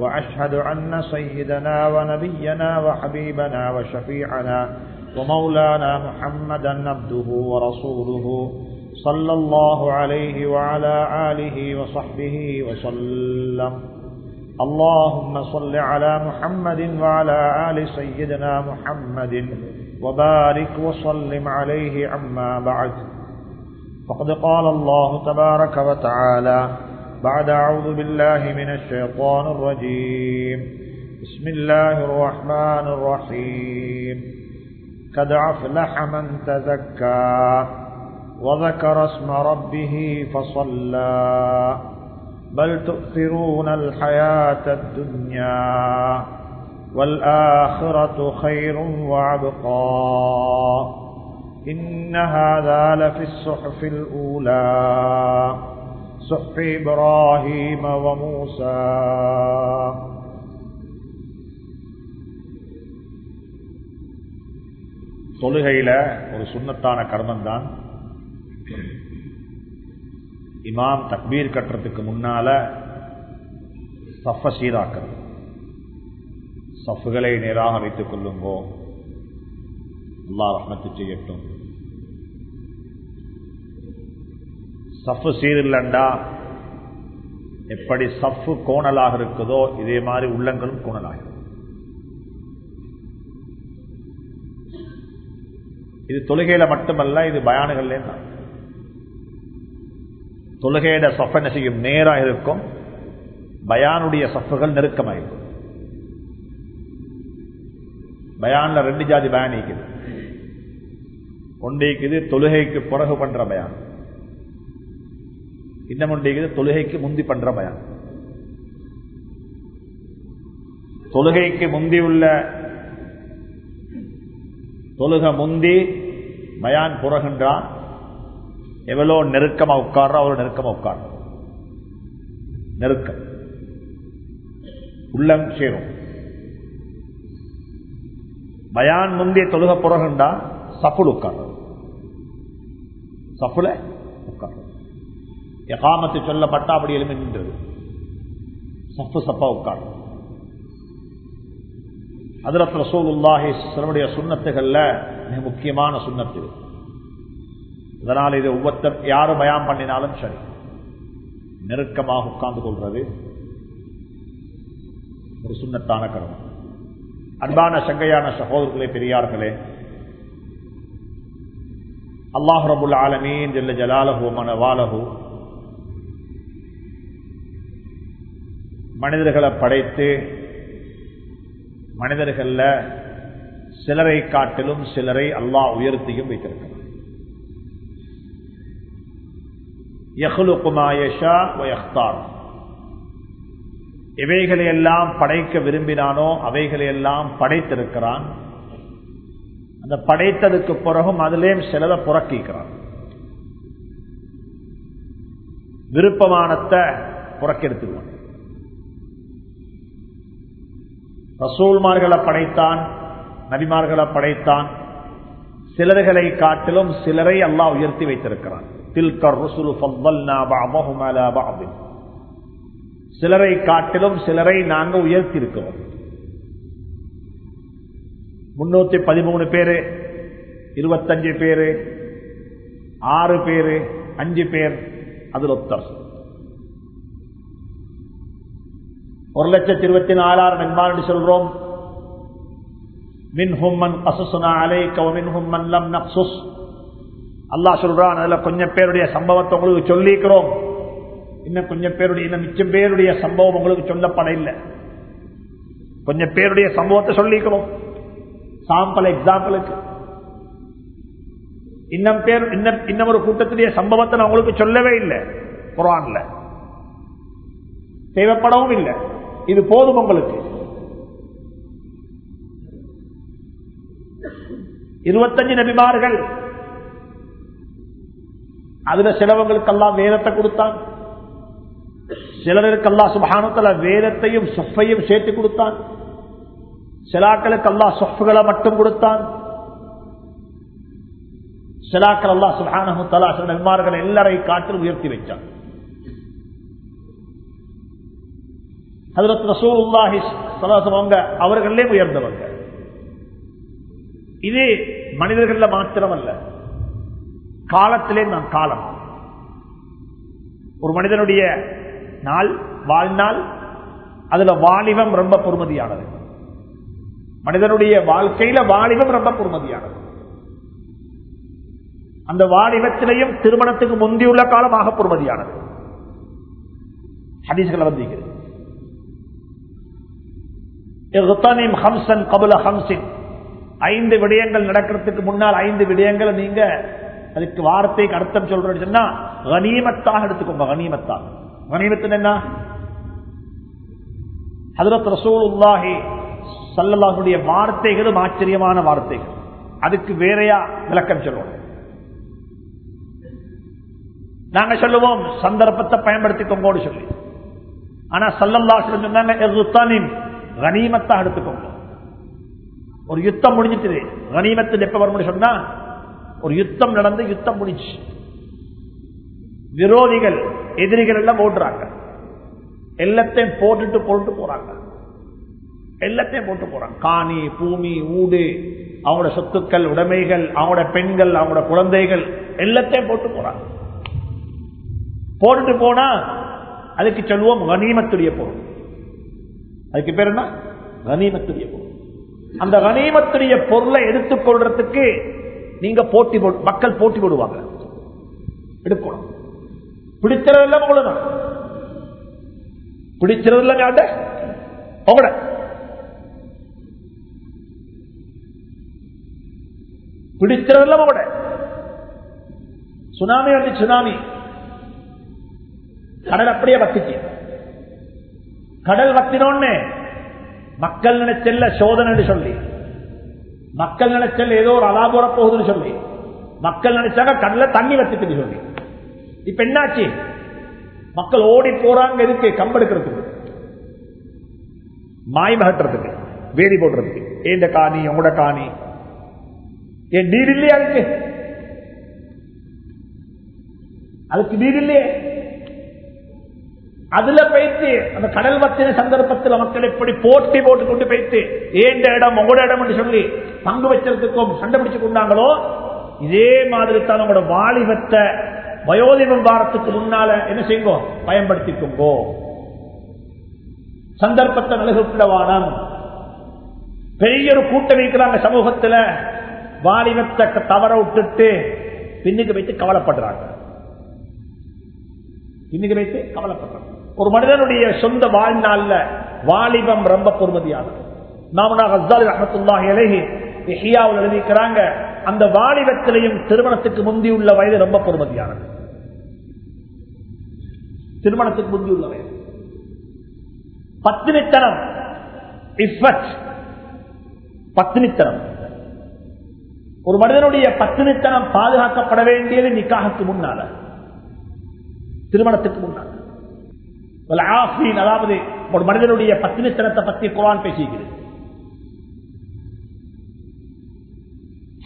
وأشهد أن سيدنا ونبينا وحبيبنا وشفيعنا ومولانا محمدا عبده ورسوله صلى الله عليه وعلى آله وصحبه وسلم. اللهم صل على محمد وعلى آل سيدنا محمد وبارك وسلم عليه عما بعد. فقد قال الله تبارك وتعالى بعد أعوذ بالله من الشيطان الرجيم. بسم الله الرحمن الرحيم. قد أفلح من تزكى وذكر اسم ربه فصلى. بل تؤثرون الحياة الدنيا والآخرة خير وعبقى إن هذا لفي الصحف الأولى. صحف إبراهيم وموسى தொழுகையில ஒரு சுண்ணத்தான கர்மம் தான் இமாம் தக்பீர் கட்டுறதுக்கு முன்னால சஃப சீராக்கிறது சஃப்களை நேராக வைத்துக் கொள்ளுங்கோ அல்லா ரஹ்மத்து செய்யட்டும் சஃபு சீரில்லண்டா. எப்படி சஃபு கோணலாக இருக்குதோ இதே மாதிரி உள்ளங்களும் கோணலாக இது தொழுகையில மட்டுமல்ல இது பயானுகள்லே தான். தொழுகையிட சஃப் என்ன செய்யும்? நேராக இருக்கும். பயானுடைய சஃப்புகள் நெருக்கமாயிருக்கும். பயான்ல ரெண்டு ஜாதி பயான் இருக்குது ஒன்றைக்குது தொழுகைக்கு பிறகு பண்ற பயான். இன்னும் தொழுகைக்கு முந்தி பண்ற பயம். தொழுகைக்கு முந்தி உள்ள தொழுக முந்தி பயான் புறகின்றான் எவ்வளோ நெருக்கமா உட்கார்றோ அவ்வளோ நெருக்கமா உட்கார் நெருக்கம். உள்ளம் சேரும். பயான் முந்தைய தொழுக புறகுண்டா சப்புள் உட்கார் சப்புல உட்கார் எகாமத்து சொல்லப்பட்டா அப்படி எழுமி நின்றது. சப்பு சப்பா உட்கார் அதிரத் ரசூலுல்லாஹி சிலருடைய சுண்ணத்துகள்ல மிக முக்கியமான சுண்ணத்து இதனால் இது ஒவ்வொருத்தர் யாரும் பயம் பண்ணினாலும் சரி நெருக்கமாக உட்கார்ந்து கொள்றது ஒரு சுண்ணத்தான கடமை அன்பான சங்கையான சகோதரர்களே பெரியார்களே அல்லாஹ் ரபுல் ஆலமீன் ஜல்ல ஜலாலஹோ மனவாலஹோ மனிதர்களை படைத்து மனிதர்கள சிலரை காட்டிலும் சிலரை அல்லாஹ் உயர்த்தியும் வைத்திருக்கிறார் எவைகளை எல்லாம் படைக்க விரும்பினானோ அவைகளை எல்லாம் படைத்திருக்கிறான். அந்த படைத்ததுக்கு பிறகும் அதிலேயும் சிலதை புறக்கிக்கிறான் விருப்பமானத்தை புறக்கெடுத்துருவான் ரசூல்மார்களை படைத்தான் நபிமார்களை படைத்தான். சிலர்களை காட்டிலும் சிலரை அல்லாஹ் உயர்த்தி வைத்திருக்கிறான். சிலரை காட்டிலும் சிலரை நாங்கள் உயர்த்தி இருக்கிறோம் முன்னூத்தி பதிமூணு பேரு இருபத்தஞ்சு பேரு ஆறு பேரு அஞ்சு பேர் அதில் ஒத்தர். ஒரு லட்சத்தி இருபத்தி நாலாயிரம் என்பார் சொல்றோம். மின்ஹும்மன் கசுசுனா அலைக்க மின்ஹும்மன் லம் நக்சுஸ். அல்லா சொல்றான் அதுல கொஞ்சம் பேருடைய சம்பவத்தை உங்களுக்கு சொல்லிக்கிறோம். இன்னும் கொஞ்சம் பேருடைய இன்னும் மிச்சம் பேருடைய சம்பவம் உங்களுக்கு சொல்லப்பட இல்லை கொஞ்சம் பேருடைய சம்பவத்தை சொல்லிக்கிறோம். சாம்பிள் எக்ஸாம்பிளுக்கு இன்னும் பேர் இன்னும் இன்னும் ஒரு கூட்டத்துடைய சம்பவத்தை நான் உங்களுக்கு சொல்லவே இல்லை. குரான்ல. தேவைப்படவும் இல்லை. இது போதும் உங்களுக்கு. இருபத்தஞ்சு நபிமார்கள். அதுல சிலவங்களுக்கெல்லாம் வேதத்தை கொடுத்தான். சிலருக்கெல்லாம் சுபானத்துல வேதத்தையும் சொஃபையும் சேர்த்து கொடுத்தான். சிலாக்களுக்கு அல்லா சொஃப்களை மட்டும் கொடுத்தான். சிலாக்கள் அல்லா சுபானு தலா சில நபிமார்கள் எல்லாரையும் காட்டில் உயர்த்தி வைச்சான் ஹதரத் ரசூலுல்லாஹி அவங்க அவர்களே உயர்ந்தவங்க. இது மனிதர்கள மாத்திரமல்ல. காலத்திலே நான் காலம். ஒரு மனிதனுடைய நாள் வாழ்நாள் அதுல வாலிபம் ரொம்ப பொறுமதியானது. மனிதனுடைய வாழ்க்கையில வாலிபம் ரொம்ப பொறுமதியானது. அந்த வாலிபத்திலையும் திருமணத்துக்கு முந்தியுள்ள காலமாக பொறுமதியானது. ஹதீஸ்களை வந்திருக்கிறது. ஐந்து விடயங்கள் நடக்கிறதுக்கு முன்னால் ஐந்து விடயங்களை நீங்க அதுக்கு வார்த்தைக்கு அர்த்தம் சொல்றேன்னு சொன்னா கனிமத்தாக எடுத்துக்கோங்க கனிமத்தாக. கனிமத்தின் என்ன? ஹதரத் ரசூலுல்லாஹி சல்லல்லாஹுடைய வார்த்தைகளும் ஆச்சரியமான வார்த்தைகள். அதுக்கு வேறையா விளக்கம் சொல்லுவோம். நாங்க சொல்லுவோம் சந்தர்ப்பத்தை பயன்படுத்திக்கோங்கோடு சொல்லி. ஆனா சல்லல்லா சொன்னாங்க கனிமத்தாக எடுத்துக்கோங்க. ஒரு யுத்தம் முடிஞ்சிட்டு கனிமத்தில் எப்ப வரும் சொன்னா ஒரு யுத்தம் நடந்து யுத்தம் முடிஞ்சு. விரோதிகள் எதிரிகள் எல்லாம் ஓடுறாங்க. எல்லாத்தையும் போட்டுட்டு போட்டு போறாங்க. எல்லாத்தையும் போட்டு போறாங்க. காணி பூமி ஊடு அவங்களோட சொத்துக்கள் உடைமைகள் அவங்களோட பெண்கள் அவங்களோட குழந்தைகள் எல்லாத்தையும் போட்டு போறாங்க. போட்டுட்டு போனா அதுக்கு சொல்லுவோம் கனிமத்துடைய பொருள். அதுக்கு பேர் என்ன? கனிமத்துடைய பொருள். அந்த கனிமத்துடைய பொருளை எடுத்துக்கொள்றதுக்கு நீங்க போட்டி மக்கள் போட்டி போடுவாங்க. எடுக்கணும். பிடிச்சதெல்லாம் அவ்வளவுதான். பிடிச்சதெல்லாம் யாட்ட பிடிச்சது பிடிச்சதெல்லாம் உங்களோட சுனாமி வந்து சுனாமி. கடல் அப்படியே வத்திச்சு கடல் வத்தினோன்னு. மக்கள் நினைச்சல்ல சோதனை சொல்லி. மக்கள் நினைச்சல் ஏதோ ஒரு அலாபுர போகுதுன்னு சொல்லி. மக்கள் நினைச்சாங்க கடல்ல தண்ணி வத்திட்டு சொல்லி. இப்ப என்னாச்சு? மக்கள் ஓடி போறாங்க எதுக்கு? கம்பெடுக்கிறதுக்கு மாய் மகட்டுறதுக்கு. வேதி போடுறதுக்கு. ஏந்த காணி? உங்களோட காணி. ஏன் நீர் இல்லையா அதுக்கு? அதுக்கு நீர் இல்லையே. அதுல போயிட்டு அந்த கடல் வத்தின சந்தர்ப்பத்தில் மக்கள் எப்படி போட்டி போட்டு கொண்டு போயிட்டு ஏண்ட இடம்? உங்களோட இடம் என்று சொல்லி பங்கு வச்சதுக்கும் சண்டை பிடிச்சு கொண்டாங்களோ? இதே மாதிரி தான் உங்களோட வாலிபத்தை வயோதிபம் வாரத்துக்கு முன்னால என்ன செய்யுங்கோ? பயன்படுத்திக்கோங்கோ. சந்தர்ப்பத்தை நலகுப்பிடவானம் பெரிய ஒரு கூட்டம் இருக்கிறாங்க சமூகத்துல. வாலிபத்தை தவற விட்டுட்டு பின்னுக்கு வைத்து கவலைப்படுறாங்க. பின்னுக்கு வைத்து கவலைப்படுறாங்க. ஒரு மனிதனுடைய சொந்த வாழ்நாள்ல வாலிபம் ரொம்ப பொறுமதியானது. நாமனா ஹஸ்தாலி ரஹமத்துல்லாஹி அலைஹி ஹியாவில் எழுதிக்கிறாங்க அந்த வாலிபத்திலையும் திருமணத்துக்கு முந்தி உள்ள வயது ரொம்ப பொறுமதியானது. திருமணத்துக்கு முந்தி உள்ள வயது. பத்தினித்தனம் பத்தினித்தனம் ஒரு மனிதனுடைய பத்தினித்தனம் பாதுகாக்கப்பட வேண்டியது நிக்காகத்துக்கு முன்னால. திருமணத்துக்கு முன்னால. அதாவது ஒரு மனிதனுடைய பத்தினித்தனத்தை பற்றி குரான் பேசிக்கிறது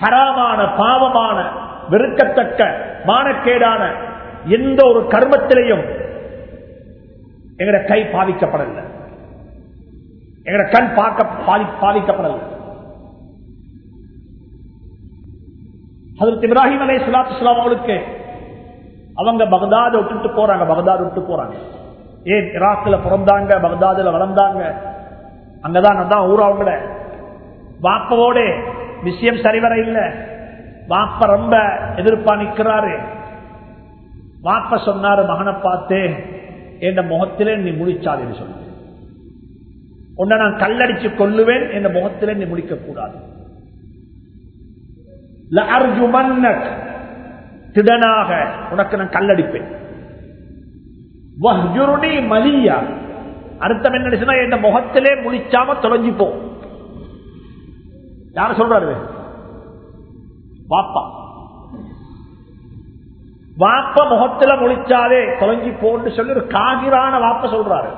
ஹராமான பாவமான வெறுக்கத்தக்க மானக்கேடான எந்த ஒரு கர்மத்திலையும் எங்கட கை பாதிக்கப்படல. எங்கட கண் பார்க்க பாதிக்கப்படல. அதற்கு இப்ராஹிம் அலே சுலாத்து அவங்களுக்கு அவங்க பகதாத விட்டுட்டு போறாங்க பகதாத் விட்டு போறாங்க. ஏன் ஈராக்ல பிறந்தாங்க பகதாதுல வளர்ந்தாங்க? அங்கதான் அதான் ஊர் அவங்கள. வாப்பவோட விஷயம் சரிவர இல்ல. வாப்ப ரொம்ப எதிர்ப்பா நிக்கிறாரு. வாப்ப சொன்னாரு மகனை பார்த்து என் முகத்திலே நீ முடிச்சாது சொல்லு உன்னை நான் கல்லடிச்சு கொள்ளுவேன் என் முகத்திலே நீ முடிக்க கூடாது திடனாக உனக்கு நான் கல்லடிப்பேன். மலியா அர்த்தம் என்ன என் முகத்திலே முழிச்சாம தொலைஞ்சிப்போம் யார சொல்றாரு வாப்பா வாப்ப முகத்துல முழிச்சாலே தொலைஞ்சி போன்னு சொல்லி ஒரு காகிரான வாப்ப சொல்றாரு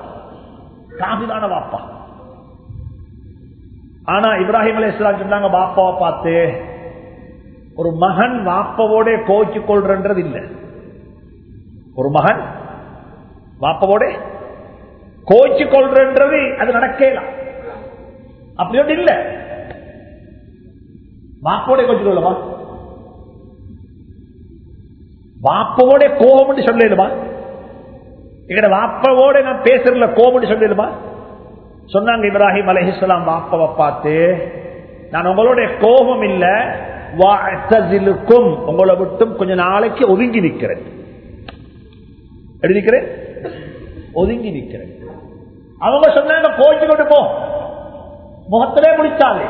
காகிரான வாப்பா ஆனா இப்ராஹிம் அலி இஸ்லாம் சொன்னாங்க வாப்பாவை பார்த்து ஒரு மகன் வாப்பவோட கோச்சு கொள்றது இல்ல ஒரு மகன் வாப்பவோட கோச்சு கொள்றது அது நடக்கலாம் அப்படி ஒன்று இல்ல. வாப்போட கோச்சு கொள்ளவா வாப்பவோட கோபம் சொல்லலுமா எங்கட வாப்பவோட நான் பேசுறதுல கோபம் சொல்லலுமா சொன்னாங்க இப்ராஹிம் அலஹிஸ்லாம் வாப்பவை பார்த்து நான் உங்களுடைய கோபம் இல்ல வாத்தசிலுக்கும் உங்களை விட்டும் கொஞ்ச நாளைக்கு ஒதுங்கி நிற்கிறேன் எழுதிக்கிறேன் ஒதுங்கி நிற்கிறது அவங்க சொன்னாங்க கோச்சு கொண்டு போ. முகத்திலே முடிச்சாலே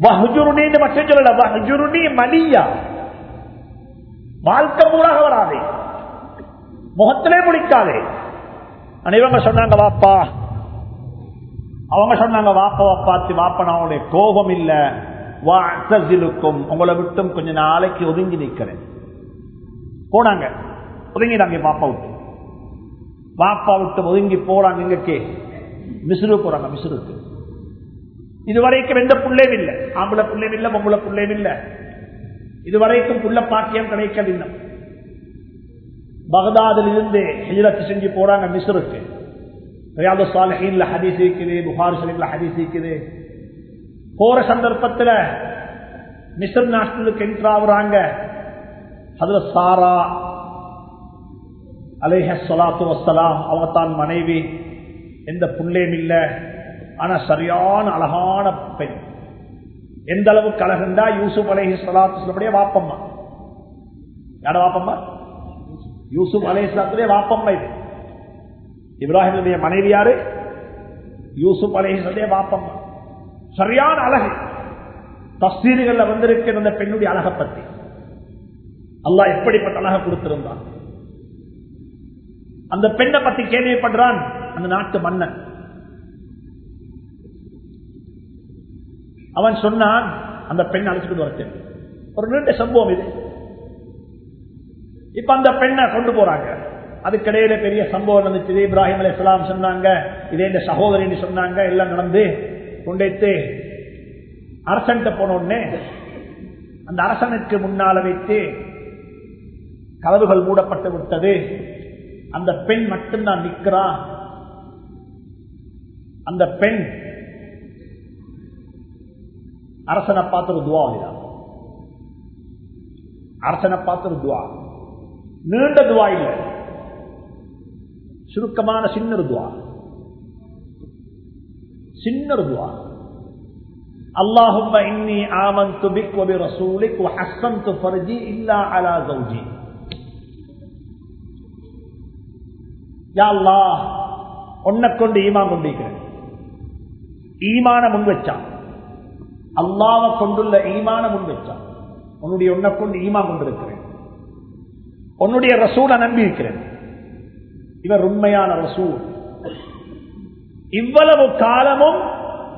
வஹுஜுருணின்னு மட்டும் சொல்லல. வஹுஜுருணி மலியா. வாழ்க்கை மூலாக வராதே. முகத்திலே முடிக்காதே ஆனா இவங்க சொன்னாங்க வாப்பா. அவங்க சொன்னாங்க வாப்பாவை நான் வாப்பனாவுடைய கோபம் இல்ல. வாசிலுக்கும் உங்களை விட்டும் கொஞ்ச நாளைக்கு ஒதுங்கி நிற்கிறேன் போனாங்க. ஒதுங்கினாங்க பாப்பா விட்டு. பாப்பா விட்டு ஒதுங்கி போறாங்க இங்கக்கே. மிசுரு போறாங்க மிசுருக்கு இதுவரைக்கும் எந்த பிள்ளையும் இல்லை. ஆம்பளை பிள்ளையும் இல்லை பொம்பளை புள்ளையும் இல்லை. இதுவரைக்கும் புள்ள பாக்கியம் கிடைக்கவில்லை பகதாதில் இருந்து ஹிஜரத்து செஞ்சு போறாங்க மிசுருக்கு ரியாது சாலஹீன்ல ஹதீஸ் இருக்குது புகார் ஷரீஃப்ல ஹதீஸ் இருக்குது. போற சந்தர்ப்பத்தில் மிசர் நாட்டுக்கு என்ட்ராவுறாங்க அதுல சாரா அலேஹ சலாத்து வசலாம் அவங்க தான் மனைவி. எந்த புள்ளையும் இல்லை. ஆனா சரியான அழகான பெண். எந்த அளவுக்கு அழகுண்டா? யூசுப் அலேஹி சலாத்து சொல்லபடியே வாப்பம்மா. யார வாப்பம்மா? யூசுப் அலே வாப்பம்மா இது. இப்ராஹிமுடைய மனைவி யாரு? யூசுப் அலேஹிஸ்லாத்துடைய வாப்பம்மா. சரியான அழகு. தஸ்தீர்கள் வந்திருக்கிற அந்த பெண்ணுடைய அழகை பத்தி. அல்லாஹ் எப்படிப்பட்ட அழகை கொடுத்திருந்தான்? அந்த பெண்ணை பத்தி கேள்விப்படுறான். அந்த நாட்டு மன்னன். அவன் சொன்னான் அந்த பெண் அழைச்சிட்டு வரச்சு ஒரு நீண்ட சம்பவம் இது. இப்ப அந்த பெண்ணை கொண்டு போறாங்க. அதுக்கிடையில பெரிய சம்பவம் நடந்துச்சு. இப்ராஹிம் அலி இஸ்லாம் சொன்னாங்க. இதே இந்த சகோதரின்னு சொன்னாங்க. எல்லாம் நடந்து கொண்டைத்து அரசன்ட்ட போன உடனே அந்த அரசனுக்கு முன்னால வைத்து கதவுகள் மூடப்பட்டு விட்டது. அந்த பெண் மட்டும்தான் நிற்கிறா அந்த பெண் அரசனை பார்த்து ஒரு துவா எழுதா அரசனை பார்த்து ஒரு துவா நீண்ட துவா இல்லை சுருக்கமான சின்ன ஒரு துவா சின்ன ஒரு துவா اللهم إني آمنت بك وبرسولك وحسنت فرجي إلا على زوجي யா அல்லாஹ் உன்னை கொண்டு ஈமான் கொண்டிருக்கிறேன். ஈமான முன் வச்சான். அல்லாவை கொண்டுள்ள ஈமான முன் வச்சான். உன்னுடைய உன்னை கொண்டு ஈமான் கொண்டிருக்கிறேன். உன்னுடைய ரசூலை நம்பி இருக்கிறேன் இவர் உண்மையான ரசூல். இவ்வளவு காலமும்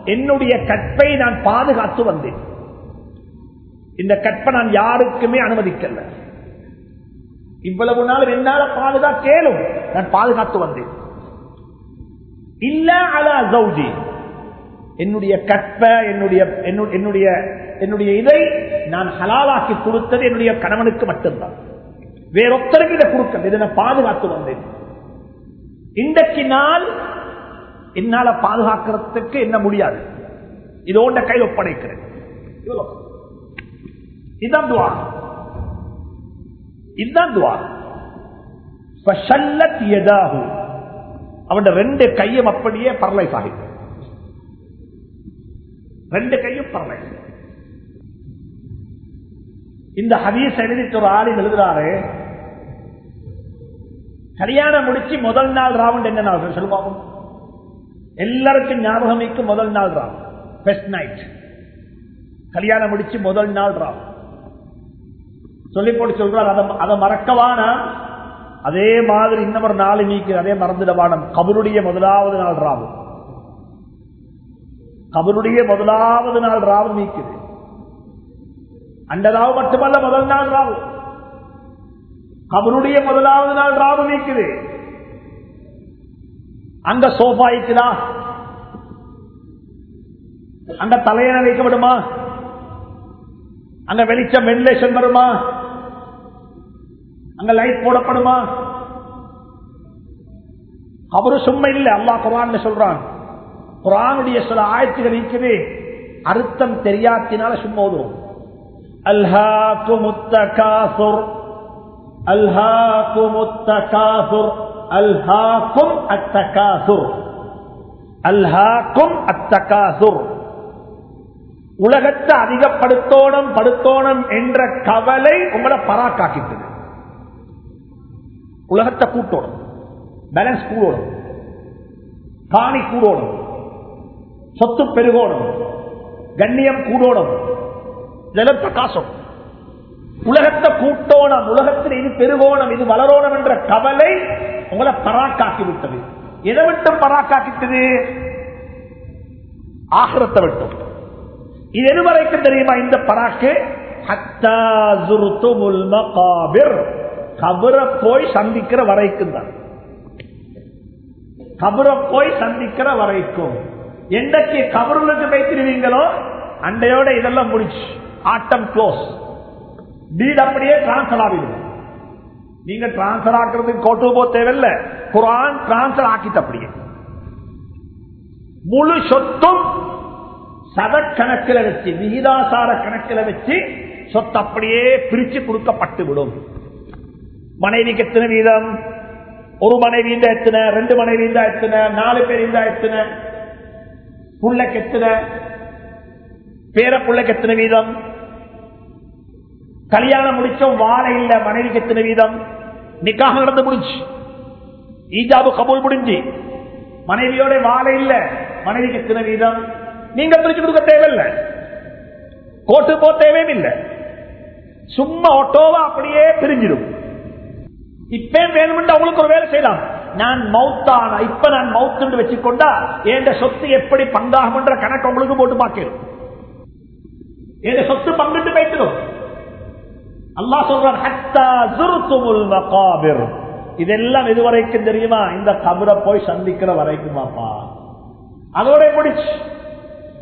என்னுடைய கற்பை நான் பாதுகாத்து வந்தேன். இந்த கற்பை நான் யாருக்குமே அனுமதிக்கல. இவ்வளவு நாள் என்னால கேளும் நான் பாதுகாத்து வந்தேன். இல்ல அலா ஜவுஜி என்னுடைய கற்ப என்னுடைய என்னுடைய என்னுடைய இதை நான் ஹலாலாக்கி கொடுத்தது என்னுடைய கணவனுக்கு மட்டும்தான். வேறொத்தருக்கு இதை கொடுக்க இதை நான் பாதுகாத்து வந்தேன். இன்றைக்கு நாள் என்னால பாதுகாக்கிறதுக்கு என்ன முடியாது. இதோட கையில் ஒப்படைக்கிறேன். இதுதான் துவா. இதுதான் துவா. அவன் ரெண்டு கையும் அப்படியே பரலைஸ் ஆகி ரெண்டு கையும் பரலைஸ் இந்த ஹதீஸ் எழுதிட்டு ஒரு ஆளில் எழுதுறாரு கல்யாணம் முடிச்சு முதல் நாள் ராவுண்ட் என்ன நாள் சொல்லுவாங்க எல்லாருக்கும் ஞாபகமிக்கு முதல் நாள் ராவ் பெஸ்ட் நைட் கல்யாணம் முடிச்சு முதல் நாள் ராவ் சொல்லி போட்டு சொல்றாரு அதை மறக்கவானா அதே மாதிரி இன்னமர் ஒரு நாலு நீக்கு அதே மறந்துடவானம் கபருடைய முதலாவது நாள் ராவு. கபருடைய முதலாவது நாள் ராவு நீக்குது அந்த ராவு மட்டுமல்ல முதல் நாள் ராவு. கபருடைய முதலாவது நாள் ராவு நீக்குது அங்க சோஃபா இருக்குதா? அங்க தலையணை வைக்கப்படுமா? அங்க வெளிச்சம் வெண்டிலேஷன் வருமா? அங்க லைட் போடப்படுமா? அவரு சும்மா இல்ல. அல்லா குரான் சொல்றான். குரானுடைய சில ஆயத்துகள் இருக்குது. அர்த்தம் தெரியாத்தினால சும்மா ஓதுவோம். அல்ஹாக்கு முத்தகாசுர் அல்ஹாக்கு முத்தகாசுர் அல்ஹாக்கும் அத்தகாசுர் அல்ஹாக்கும் அத்தகாசுர் உலகத்தை அதிகப்படுத்தோணும் படுத்தோணும் என்ற கவலை உங்களை பராக்காக்கிட்டது உலகத்தை கூட்டோடும். பேலன்ஸ் கூடோடும். காணி கூடோடும். சொத்து பெருகோடும். கண்ணியம் கூடோடும். இதெல்லாம் பிரகாசம் உலகத்தை கூட்டோணம். உலகத்தில் இது பெருகோணம் இது வளரோணம் என்ற கவலை உங்களை பராக்காக்கி விட்டது எதை விட்டும் பராக்காக்கிட்டது? ஆகரத்தை விட்டும். இது எது வரைக்கும் தெரியுமா இந்த பராக்கு? கபரை போய் சந்திக்கிற வரைக்கும் தான். கபரை போய் சந்திக்கிற வரைக்கும். என்றைக்கு கபருக்கு வைத்திருவீங்களோ அண்டையோட இதெல்லாம் முடிச்சு. ஆட்டம் க்ளோஸ் டீட் அப்படியே டிரான்ஸ்பர் ஆகிடுது நீங்க டிரான்ஸ்பர் ஆக்குறதுக்கு கோட்டு போ தேவையில்ல. குரான் டிரான்ஸ்பர் ஆக்கிட்டு அப்படியே. முழு சொத்தும் சதக்கணக்கில் வச்சு விகிதாசார கணக்கில் வச்சு சொத்து அப்படியே பிரிச்சு கொடுக்கப்பட்டு விடும் மனைவிக்கு எத்தனை வீதம். ஒரு மனைவி இருந்தா எத்தனை ரெண்டு மனைவி இருந்தா எத்தனை நாலு பேர் இருந்தா எத்தனை புள்ளைக்கு எத்தனை பேர புள்ளைக்கு எத்தனை வீதம். கல்யாணம் முடிச்சோம் வாழை இல்ல மனைவிக்கு எத்தனை வீதம். நிக்காக நடந்து முடிஞ்சு. ஈஜாபு கபூல் முடிஞ்சு. மனைவியோட வாழை இல்ல மனைவிக்கு எத்தனை வீதம். நீங்க பிரிச்சு கொடுக்க தேவையில்லை. கோட்டு போ தேவையும் சும்மா ஒட்டோவா அப்படியே பிரிஞ்சிடும். இப்பே வேணும்னு அவங்களுக்கு ஒரு வேலை செய்யலாம். நான் மவுத்தான இப்ப நான் மவுத்துன்னு வச்சுக்கொண்டா என் சொத்து எப்படி பங்காகும் கணக்கு அவங்களுக்கு போட்டு பார்க்கணும் என் சொத்து பங்கிட்டு பேசணும் அல்லா சொல்றான் இதெல்லாம் இதுவரைக்கும் தெரியுமா? இந்த கபரை போய் சந்திக்கிற வரைக்குமாப்பா. அதோட முடிச்சு.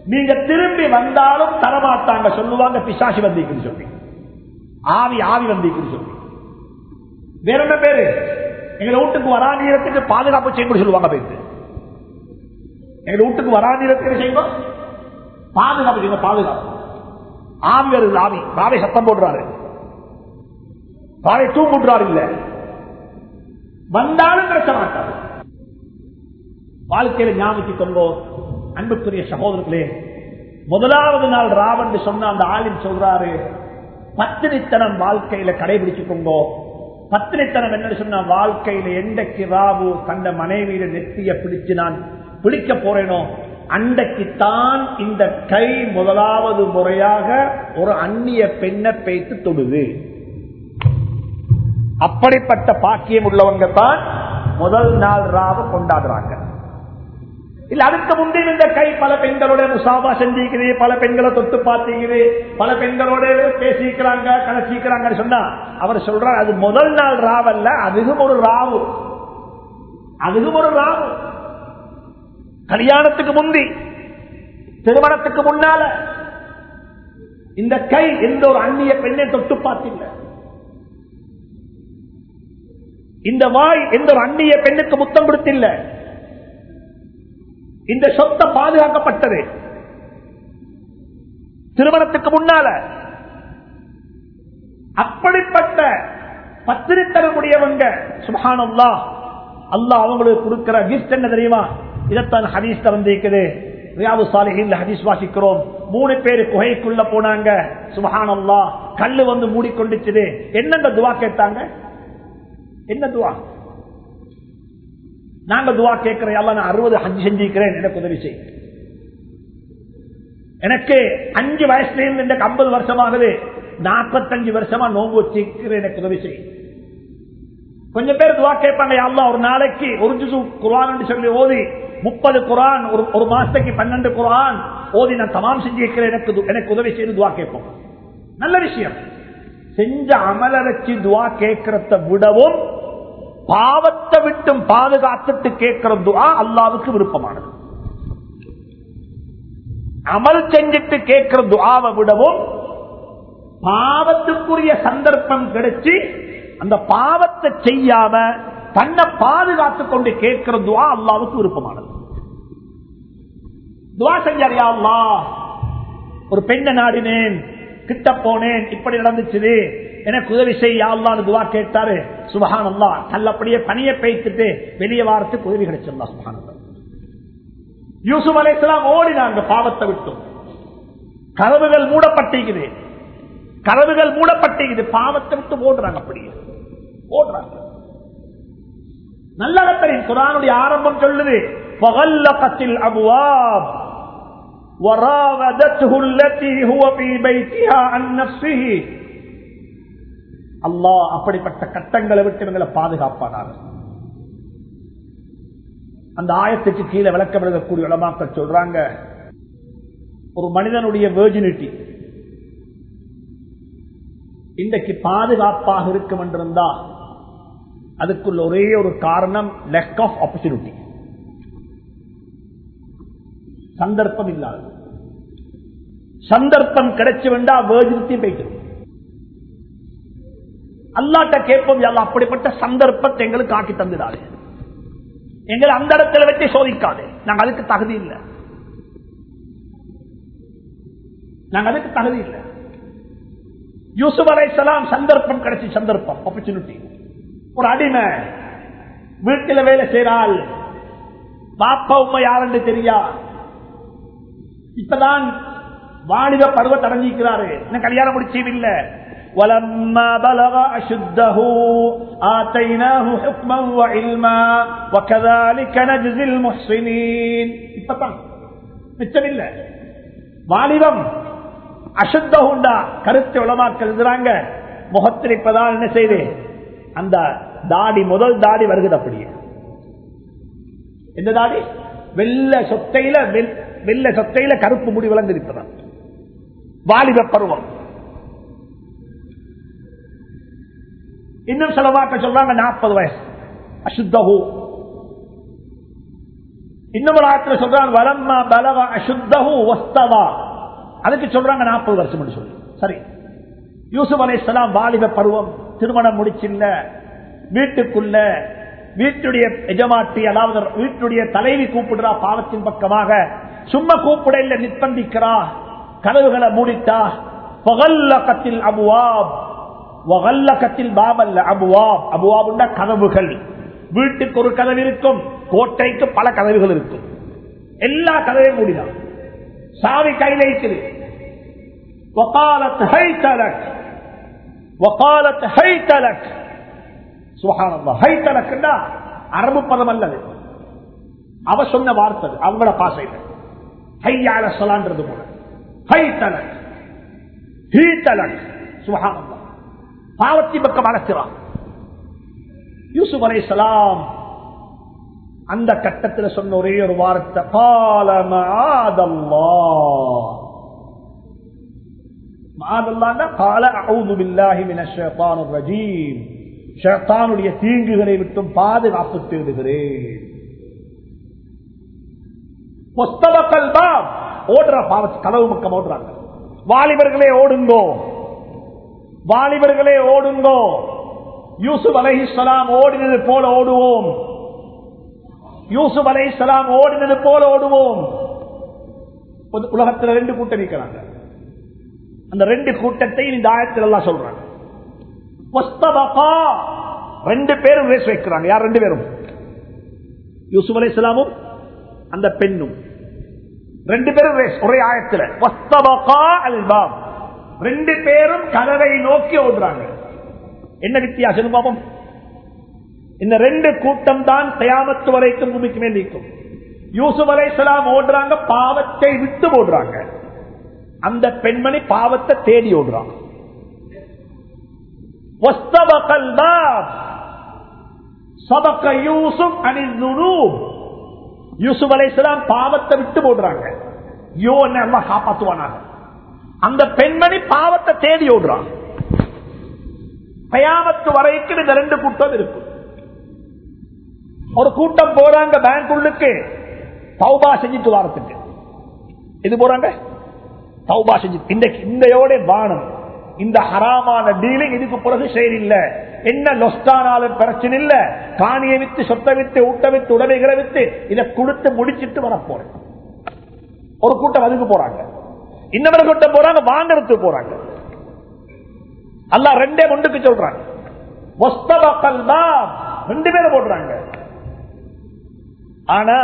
நீங்க திரும்பி வந்தாலும் தரமாட்டாங்க சொல்லுவாங்க பிசாசி வந்திக்குன்னு சொல்லி. ஆவி ஆவி வந்திக்குன்னு சொல்லி. வேற என்ன பேரு? எங்களை வீட்டுக்கு வரா நேரத்துக்கு பாதுகாப்பு செய்யணும் சொல்லுவாங்க பேரு எங்க வீட்டுக்கு வரா நேரத்துக்கு செய்வோம் பாதுகாப்பு செய்யணும் பாதுகாப்பு. ஆவி வருது ஆவி. பாவை சத்தம் போடுறாரு. பாவை தூங்குறாரு இல்ல. வந்தாலும் பேச மாட்டார் வாழ்க்கையில ஞாபகத்தை கொண்டோ அன்புக்குரிய சகோதரர்களே முதலாவது நாள் ராவன் சொன்ன அந்த ஆளின் சொல்றாரு பத்தினித்தனம் வாழ்க்கையில கடைபிடிச்சு கடைபிடிச்சுக்கோங்கோ பத்திரித்தனம் என்ன சொன்ன வாழ்க்கையில எண்டைக்கு ராவு கண்ட மனைவியில நெத்திய பிடிச்சு நான் பிடிக்க போறேனோ அண்டைக்குத்தான் இந்த கை முதலாவது முறையாக ஒரு அந்நிய பெண்ணை பேத்து தொடுது. அப்படிப்பட்ட பாக்கியம் உள்ளவங்க தான் முதல் நாள் ராவ கொண்டாடுறாங்க. இல்ல அதுக்கு முந்தைய இந்த கை பல பெண்களோட முசாபா செஞ்சிக்குது பல பெண்களை தொட்டு பார்த்திக்குது பல பெண்களோட பேசிக்கிறாங்க கணச்சிக்கிறாங்கன்னு சொன்னா அவர் சொல்றார் அது முதல் நாள் ராவல்ல அதுவும் ஒரு ராவு. அதுவும் ஒரு ராவு. கல்யாணத்துக்கு முந்தி திருமணத்துக்கு முன்னால இந்த கை எந்த ஒரு அந்நிய பெண்ணை தொட்டு பார்த்தில்லை. இந்த வாய் எந்த ஒரு அந்நிய பெண்ணுக்கு முத்தம் கொடுத்தில்லை. இந்த சொத்தை பாதுகாக்கப்பட்டது. திருமணத்துக்கு முன்னால. அப்படிப்பட்ட பத்திரித்தரமுடையவங்க சுபானல்லா அல்லா அவங்களுக்கு கொடுக்கிற கிஃப்ட் என்ன தெரியுமா? இதைத்தான் ஹதீஸ்ல வந்திருக்குது. ரியாது சாலிஹின் ஹதீஸ் வாசிக்கிறோம். மூணு பேரு குகைக்குள்ள போனாங்க. சுபஹானல்லா கல்லு வந்து மூடிக்கொண்டுச்சுது. என்னங்க துவா கேட்டாங்க? என்ன துவா? நாங்க துவா கேட்கிறேன் எல்லாம் நான் அறுபது ஹஜ் செஞ்சிருக்கிறேன் எனக்கு உதவி செய். எனக்கு அஞ்சு வயசுல இருந்து எனக்கு ஐம்பது வருஷமாகுது நாற்பத்தஞ்சு வருஷமா நோம்பு வச்சிருக்கிறேன் எனக்கு உதவி செய். கொஞ்சம் பேர் துவா கேட்பாங்க யாருலாம் ஒரு நாளைக்கு ஒரு ஜிசு குரான் சொல்லி ஓதி முப்பது குரான் ஒரு ஒரு மாசத்துக்கு பன்னெண்டு குரான் ஓதி நான் தமாம் செஞ்சிருக்கிறேன் எனக்கு எனக்கு உதவி செய்து துவா கேட்போம். நல்ல விஷயம். செஞ்ச அமல வச்சு துவா கேட்கறத விடவும் பாவத்தை விட்டும் பாதுகாத்துட்டு கேட்கிற துவா அல்லாவுக்கு விருப்பமானது. அமல் செஞ்சுட்டு கேட்கிற துவாவை விடவும் பாவத்துக்குரிய சந்தர்ப்பம் கிடைச்சு அந்த பாவத்தை செய்யாம தன்னை பாதுகாத்துக் கொண்டு கேட்கிற துவா அல்லாவுக்கு விருப்பமானது. துவா செஞ்சாரியா அல்லா ஒரு பெண்ணை நாடினேன் கிட்ட போனேன் இப்படி நடந்துச்சு எனக்கு உதவி செய்ய அல்லான்னு துவா கேட்டாரு சுபஹான் அல்லா நல்லபடியே பணியை பேய்த்துட்டு வெளியே வாரத்துக்கு உதவி கிடைச்சிருந்தா சுபஹான் அல்லா யூசுப் அலைஹிஸ்ஸலாம் ஓடினாங்க பாவத்தை விட்டும் கதவுகள் மூடப்பட்டிருக்குது கதவுகள் மூடப்பட்டிருக்குது பாவத்தை விட்டு ஓடுறாங்க அப்படியே ஓடுறாங்க நல்ல தெரியும் குரானுடைய ஆரம்பம் சொல்லுது பகல்லகத்தில் அபுவாப் وراودته التي هو في بيتها عن نفسه அல்லாஹ் அப்படிப்பட்ட கட்டங்களை விட்டு இவங்களை பாதுகாப்பானார் அந்த ஆயத்துக்கு கீழே விளக்கம் எழுதக்கூடிய உலமாக்கள் சொல்றாங்க ஒரு மனிதனுடைய வேர்ஜினிட்டி இன்றைக்கு பாதுகாப்பாக இருக்கும் என்றிருந்தா அதுக்குள்ள ஒரே ஒரு காரணம் லெக் ஆஃப் ஆப்பர்ச்சுனிட்டி சந்தர்ப்பம் இல்லாத சந்தர்ப்பம் கிடைச்சு வேண்டா வேர்ஜினிட்டி போயிட்டு. அல்லாட்ட கேட்போம் எல்லாம் அப்படிப்பட்ட சந்தர்ப்பத்தை எங்களுக்கு ஆக்கி தந்துடாது. எங்களை அந்த இடத்துல வச்சு சோதிக்காது. நாங்க அதுக்கு தகுதி இல்லை. நாங்க அதுக்கு தகுதி இல்லை. யூசுப் அலைசலாம் சந்தர்ப்பம் கிடைச்சி சந்தர்ப்பம் ஆப்பர்ச்சுனிட்டி ஒரு அடிமை வீட்டில் வேலை செய்யறாள் பாப்பா உண்மை யாருன்னு தெரியா? இப்பதான் வாலிப பருவ அடைஞ்சிக்கிறாரு இன்னும் கல்யாணம் முடிச்சும் இல்லை. ولما بلغ أشده آتيناه حكما وعلما وكذلك نجزي المحسنين இப்பதான் மிச்சம் இல்ல வாலிபம் அசுத்தகுண்டா கருத்து உளமாக்கள் எழுதுறாங்க முகத்தில் இப்பதான் என்ன செய்து அந்த தாடி முதல் தாடி வருகிறது அப்படியே எந்த தாடி வெள்ள சொத்தையில வெள்- வெள்ள சொத்தையில கருப்பு முடி விளங்கிருப்பதான் வாலிப பருவம் இன்னும் சில வாக்க சொல்றாங்க நாற்பது வயசு. அசுத்தகு இன்னும் ஒரு ஆத்துல சொல்றாங்க வலம்மா பலவ அசுத்தகு வஸ்தவா. அதுக்கு சொல்றாங்க நாற்பது வருஷம் சொல்லி. சரி. யூசுப் அலைஹிஸ்ஸலாம் வாலிப பருவம் திருமணம் முடிச்சில்ல வீட்டுக்குள்ள வீட்டுடைய எஜமாட்டி அதாவது வீட்டுடைய தலைவி கூப்பிடுறா பாவத்தின் பக்கமாக. சும்மா கூப்பிட இல்ல நிர்பந்திக்கிறா. கதவுகளை மூடிட்டா. பகல்ல கத்தில் அபுவாப். கதவுகள் வீட்டுக்கு ஒரு கதவு இருக்கும் கோட்டைக்கு பல கதவுகள் இருக்கும். எல்லா கதவையும் மூடினான் சாவி கையில் இருக்குது. அரபு பதம் அல்லது. அவ சொன்ன வார்த்தை அவங்களோட பாசையில். ஹையால சொல்லான்றது போல. ஹை தலக் ஹீ தலக் சுகாரம் பாவத்தின் பக்கம் அழைக்கிறான் யூசுப் அலைஹிஸ்ஸலாம் அந்த கட்டத்தில் சொன்ன ஒரே ஒரு வார்த்தை காலமாதல்லா தீங்குகளை விட்டும் பாதுகாப்பு தேடுகிறேன். புஸ்தகங்கள் ஓடுற பாவ கதவு பக்கம் ஓடுறாங்க. வாலிபர்களே ஓடுங்கோ. வாலிபர்களே ஓடுங்கோ. யூசுப் அலைஹிஸ்ஸலாம் ஓடினது போல ஓடுவோம். யூசுப் அலைஹிஸ்ஸலாம் ஓடினது போல ஓடுவோம். உலகத்தில் ரெண்டு கூட்டம் இருக்கிறாங்க அந்த ரெண்டு கூட்டத்தை இந்த ஆயத்தில் எல்லாம் சொல்றாங்க ரெண்டு பேரும் ரேஸ் வைக்கிறாங்க. யார் ரெண்டு பேரும்? யூசுப் அலை இஸ்லாமும் அந்த பெண்ணும். ரெண்டு பேரும் ரேஸ் ஒரே ஆயத்தில். ரெண்டு பேரும் கதவை நோக்கி ஓடுறாங்க. என்ன வித்தியாசம் பாபம்? இந்த ரெண்டு கூட்டம் தான் தயாமத்து வரைக்கும் பூமிக்கு மேல் நீக்கும் யூசுப் அலை ஓடுறாங்க பாவத்தை விட்டு ஓடுறாங்க. அந்த பெண்மணி பாவத்தை தேடி ஓடுறாங்க யூசுப் அணிந்துரு பாவத்தை விட்டு போடுறாங்க யோ என்ன காப்பாற்றுவானாங்க அந்த பெண்மணி பாவத்தை தேடி ஓடுறான். கயாமத்து வரைக்கும் இந்த ரெண்டு கூட்டம் இருக்கும் ஒரு கூட்டம் போறாங்க பேங்க் உள்ளுக்கு தௌபா செஞ்சுட்டு வாரத்துக்கு. இது போறாங்க? தௌபா செஞ்சு இந்த இந்தையோட வானம் இந்த ஹராமான டீலிங் இதுக்கு பிறகு செயலில்ல என்ன லொஸ்டானாலும் பிரச்சனை இல்ல. காணியை வித்து சொத்தை வித்து ஊட்ட வித்து உடமைகளை வித்து இதை கொடுத்து முடிச்சிட்டு வரப்போறேன். ஒரு கூட்டம் அதுக்கு போறாங்க. இன்னொரு கூட்டம் போறாங்க வாங்கறதுக்கு போறாங்க. அல்ல ரெண்டே ஒன்றுக்கு சொல்றாங்க. ரெண்டு பேரும் போடுறாங்க. ஆனா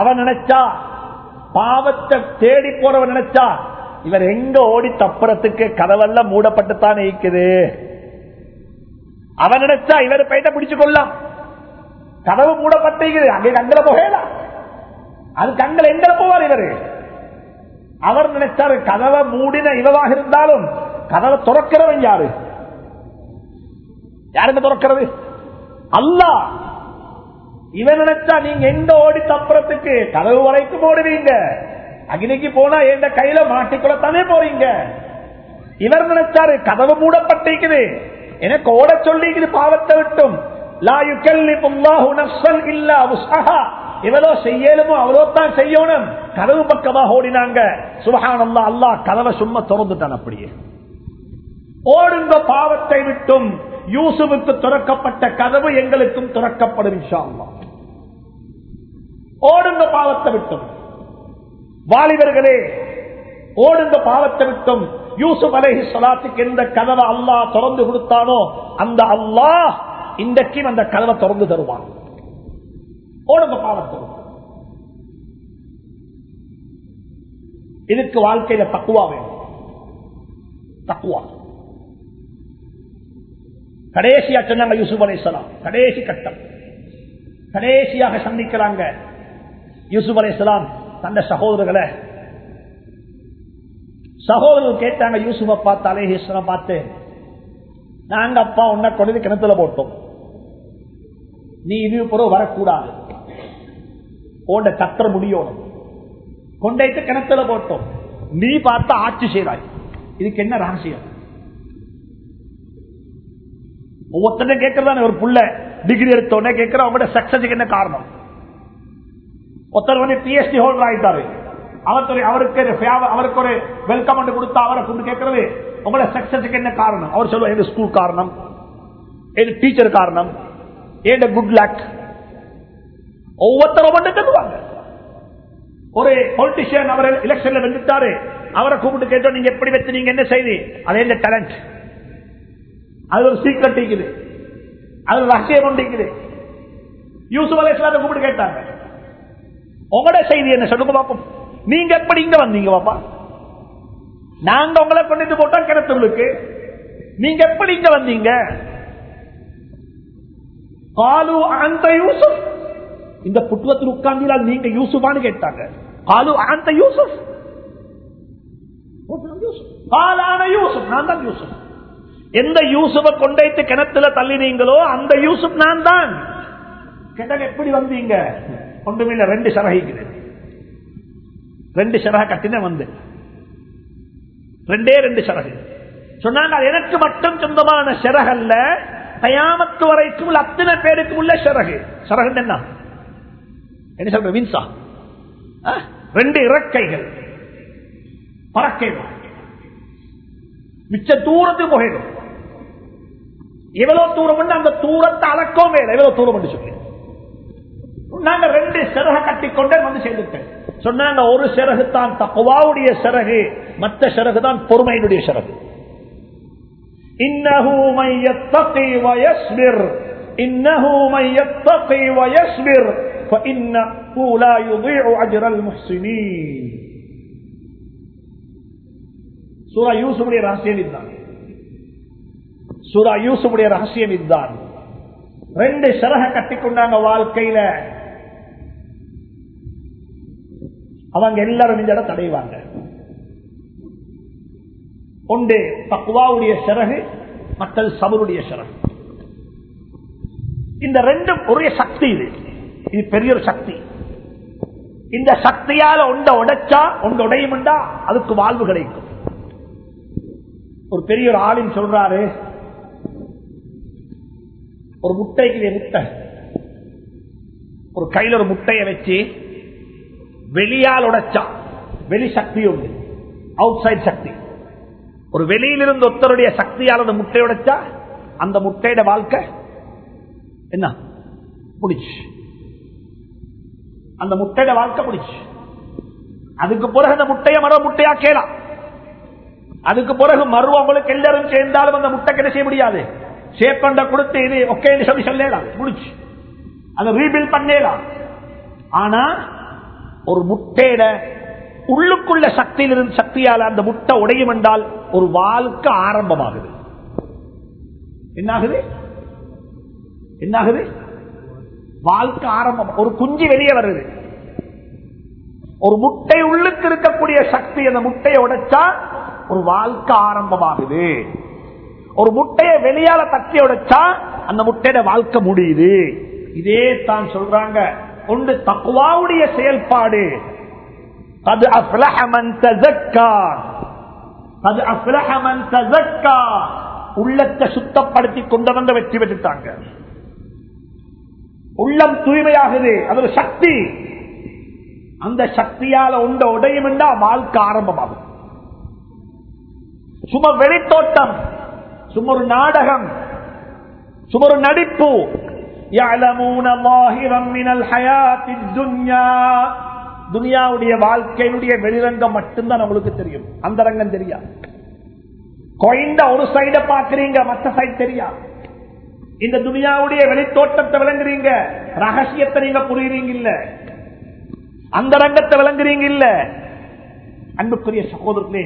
அவன் நினைச்சா பாவத்தை தேடி போறவன் நினைச்சா இவர் எங்க ஓடி தப்புறத்துக்கு கதவெல்லாம் மூடப்பட்டுத்தான் இருக்குது அவன் நினைச்சா இவர் பயிட்ட பிடிச்சு கொள்ளலாம். கதவு மூடப்பட்டிருக்குது. அங்கே கங்கல போகலாம் அது கங்கல எங்க போவார் இவரு? அவர் நினைச்சாரு கதவை மூடின இவவாக இருந்தாலும் கதவை துறக்கிறவன் யாரு? யாருங்க துறக்கிறது? அல்லாஹ் இவன் நினைச்சா நீங்க எந்த ஓடி தப்புறத்துக்கு கதவு வரைக்கும் ஓடுவீங்க அக்னிக்கு போனா எந்த கையில மாட்டிக்கொள்ளத்தானே போறீங்க? இவர் நினைச்சாரு கதவு மூடப்பட்டிருக்குது. எனக்கு ஓட சொல்லிக்குது பாவத்தை விட்டும். லா எவ்வளோ செய்யலுமோ அவ்வளோ தான் செய்யணும். கதவு பக்கமாக ஓடினாங்க. சுபகானந்தா அல்லாஹ் கதவை சும்மா திறந்துட்டான் அப்படியே. ஓடுங்க பாவத்தை விட்டும். யூசுவுக்கு துறக்கப்பட்ட கதவு எங்களுக்கும் துறக்கப்படும் ஓடுங்க பாவத்தை விட்டும். வாலிபர்களே ஓடுங்க பாவத்தை விட்டும். யூசுப் அலைஹி சலாத்துக்கு எந்த கதவை அல்லாஹ் திறந்து கொடுத்தானோ அந்த அல்லாஹ் இன்றைக்கும் அந்த கதவை திறந்து தருவான். ஓடுங்க பாவத்தை இதுக்கு வாழ்க்கையில தக்குவா வேண்டும் தக்குவா. கடைசியா சொன்னாங்க யூசுப் அலைஹிஸ்ஸலாம் கடைசி கட்டம். கடைசியாக சந்திக்கிறாங்க யூசுப் அலைஹிஸ்ஸலாம் தந்த சகோதரர்களை. சகோதரர்கள் கேட்டாங்க யூசுப பார்த்து அலேஹிஸ்வரம் பார்த்து நாங்க அப்பா உன்னை கொண்டு கிணத்துல போட்டோம். நீ இது பிறகு வரக்கூடாது. உன்னை கத்தர முடியணும் கொண்டைத்து கிணத்துல போட்டோம். நீ பார்த்து ஆட்சி செய்தாய் இதுக்கு என்ன ரகசியம்? ஒவ்வொருத்தரும் கேட்கறதான ஒரு புள்ள டிகிரி எடுத்தோடனே கேட்கிற அவங்களோட சக்சஸுக்கு என்ன காரணம்? ஒருத்தர் வந்து பிஎஸ்டி ஹோல்டர் ஆயிட்டாரு. அவருக்கு அவருக்கு ஒரு அவருக்கு ஒரு வெல்கம் கொடுத்தா அவரை கொண்டு கேட்கறது உங்களோட சக்சஸுக்கு என்ன காரணம்? அவர் சொல்லுவார் எங்க ஸ்கூல் காரணம். எங்க டீச்சர் காரணம். ஏண்ட குட் லக் ஒவ்வொருத்தரும் மட்டும் சொல்லுவாங்க. ஒரு பொலிட்டிஷியன் அவர் எலெக்ஷன்ல வந்துட்டாரு அவரை கூப்பிட்டு கேட்டோம் நீங்க எப்படி வச்சு என்ன செய்தி? அதே இந்த டேலண்ட் அது ஒரு சீக்கிரம் இருக்குது. அது ஒரு ரகசியம் ஒன்று இருக்குது. யூசுப் அலைஹிஸ்ஸலாத்தை கூப்பிட்டு கேட்டாங்க. உங்களோட செய்தி என்ன? சொல்லுங்க பாப்போம் நீங்க எப்படி இங்க வந்தீங்க பாப்பா? நாங்க உங்களை கொண்டு போட்டோம் கிணத்துகளுக்கு. நீங்க எப்படி இங்க வந்தீங்க? காலு அந்த யூசுப் இந்த புத்துவத்தில் உட்கார்ந்தீங்களா நீங்க யூசுஃபான்னு கேட்டாங்க. காலு அந்த யூசுப் பாலான யூசுப் நான் தான் யூசுப் எந்த யூசுஃபை கொண்டைத்து கிணத்துல தள்ளினீங்களோ அந்த யூசுப் நான் தான். கிணறு எப்படி வந்தீங்க? ஒன்றுமில்ல ரெண்டு சரகிக்குது ரெண்டு சரக கட்டின வந்து. ரெண்டே ரெண்டு சரகு. சொன்னாங்க அது எனக்கு மட்டும் சொந்தமான சிறகல்ல கயாமத்து வரைக்கும் உள்ள அத்தனை பேருக்கு உள்ள சிறகு சிறகு என்ன? என்ன சொல்ற? வின்சா. ரெண்டு இறக்கைகள். பறக்கை மிச்ச தூரத்துக்கு போயிடும் எவ்வளவு தூரம் அந்த தூரத்தை அளக்கவும் வேலை எவ்வளவு தூரம் உண்டு சொல்லி. நாங்க ரெண்டு சிறக கட்டிக்கொண்டே வந்து சேர்ந்துட்டேன் சொன்னாங்க ஒரு சிறகு தான் தப்புவாவுடைய சிறகு மற்ற சிறகு தான் பொறுமையினுடைய சிறகு إنه من يتقي ويصبر إنه من يتقي ويصبر فإنه لا يضيع أجر المحسنين சூரா யூசுடைய ரகசியம் இதுதான் சூரா யூசுடைய ரகசியம் இதுதான் ரெண்டு சிறக கட்டிக்கொண்டாங்க வாழ்க்கையில அவங்க எல்லாரும் இந்த இடம் தடைவாங்க ஒன்று தக்குவாவுடைய சிறகு மற்றது சபருடைய சிறகு. இந்த ரெண்டும் ஒரே சக்தி இது. இது பெரிய ஒரு சக்தி. இந்த சக்தியால ஒன்றை உடைச்சா ஒன்று உடையும்டா அதுக்கு வாழ்வு கிடைக்கும். ஒரு பெரிய ஒரு ஆளின் சொல்றாரு ஒரு முட்டைக்கு முட்டை. ஒரு கையில ஒரு முட்டையை வச்சு வெளியால் உடைச்சா வெளி சக்தி உண்டு. அவுட் சைட் சக்தி. ஒரு வெளியிலிருந்து ஒருத்தருடைய சக்தியால் அந்த முட்டை உடைச்சா அந்த முட்டையோட வாழ்க்கை என்ன? முடிச்சு அந்த முட்டையோட வாழ்க்கை முடிச்சு அதுக்கு பிறகு அந்த முட்டையை மறு முட்டையா கேலாம் அதுக்கு பிறகு மறு அவங்களுக்கு எல்லாரும் சேர்ந்தாலும் அந்த முட்டை என்ன செய்ய முடியாது? சேப்பண்ட கொடுத்து இது ஒக்கே சொல்லி சொல்லலாம். முடிச்சு அதை ரீபில் பண்ணலாம். ஆனா ஒரு முட்டையிட உள்ளுக்குள்ள சக்தியிலிருந்து சக்தியால் அந்த முட்டை உடையும் என்றால் ஒரு வாழ்க்கை ஆரம்பமாகுது. என்னாகுது? என்னாகுது? வாழ்க்கை ஆரம்பம். ஒரு குஞ்சு வெளியே வருது. ஒரு முட்டை உள்ளுக்கு இருக்கக்கூடிய சக்தி அந்த முட்டையை உடைச்சா ஒரு வாழ்க்கை ஆரம்பமாகுது. ஒரு முட்டையை வெளியால தட்டி உடைச்சா அந்த முட்டையோட வாழ்க்கை முடியுது. இதே தான் சொல்றாங்க. ஒன்று தக்குவாவுடைய செயல்பாடு. அது அஃப்லஹமன் தஸக்கா அது அஃப்லஹமன் தஸக்கா உள்ளத்தை சுத்தப்படுத்தி கொண்டு வந்த வெற்றி பெற்றுட்டாங்க உள்ளம் தூய்மையாகுது அது ஒரு சக்தி அந்த சக்தியால உண்ட உடையும் என்றா வாழ்க்கை ஆரம்பமாகும் சும்மா வெளித்தோட்டம் சும்மா ஒரு நாடகம் சும்மா ஒரு நடிப்பு يعلمون ظاهرا من الحياة الدنيا துனியாவுடைய வாழ்க்கையினுடைய வெளிரங்கம் மட்டும்தான் நம்மளுக்கு தெரியும். அந்த ரங்கம் தெரியாது. குறைந்த ஒரு சைட பாக்குறீங்க மற்ற சைடு தெரியாது. இந்த துனியாவுடைய வெளித்தோட்டத்தை விளங்குறீங்க. ரகசியத்தை நீங்க புரியுறீங்க இல்ல. அந்த ரங்கத்தை விளங்குறீங்க இல்ல. அன்புக்குரிய சகோதரர்களே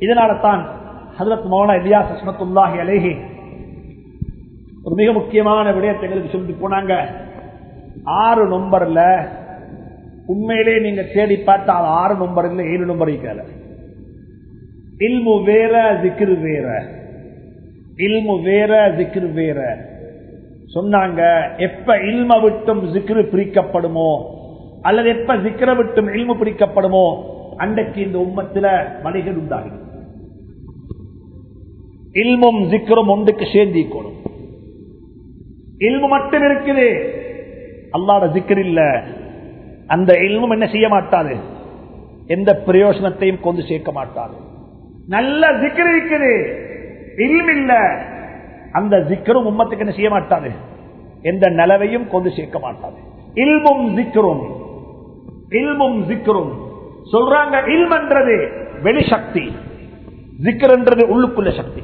இதனால தான் ஹதரத் மௌனா இலியாஸ் அஸ்மத்துல்லாஹி அலேஹி ஒரு மிக முக்கியமான விடயத்தை எங்களுக்கு சொல்லி போனாங்க. ஆறு நம்பர்ல உண்மையிலே நீங்க தேடி பார்த்தா ஆறு நம்பர் இல்லை ஏழு நம்பர் இருக்கல இல்மு வேற திக்ரு வேற. இல்மு வேற திக்ரு வேற. சொன்னாங்க எப்ப இல்ம விட்டும் ஜிக்ரு பிரிக்கப்படுமோ அல்லது எப்ப ஜிக்ர விட்டும் இல்மு பிரிக்கப்படுமோ அன்றைக்கு இந்த உம்மத்துல வழிகள் உண்டாகும் இல்மும் ஜிக்ரும் ஒன்றுக்கு சேர்ந்திக்கணும் இல்மு மட்டும் இருக்குது. அல்லாட சிக்கர் இல்ல. அந்த இல்மும் என்ன செய்ய மாட்டாது? எந்த பிரயோஜனத்தையும் கொண்டு சேர்க்க மாட்டாது. நல்ல சிக்கர் இருக்குது. இல்ம் இல்ல அந்த ஜிக்கரும் உம்மத்துக்கு என்ன செய்ய மாட்டாது? எந்த நிலவையும் கொண்டு சேர்க்க மாட்டாது. இல்மும் சிக்கரும் இல்மும் சிக்கரும் சொல்றாங்க இல்மன்றது வெளிசக்தி ஜிக்கர்ன்றது உள்ளுக்குள்ள சக்தி.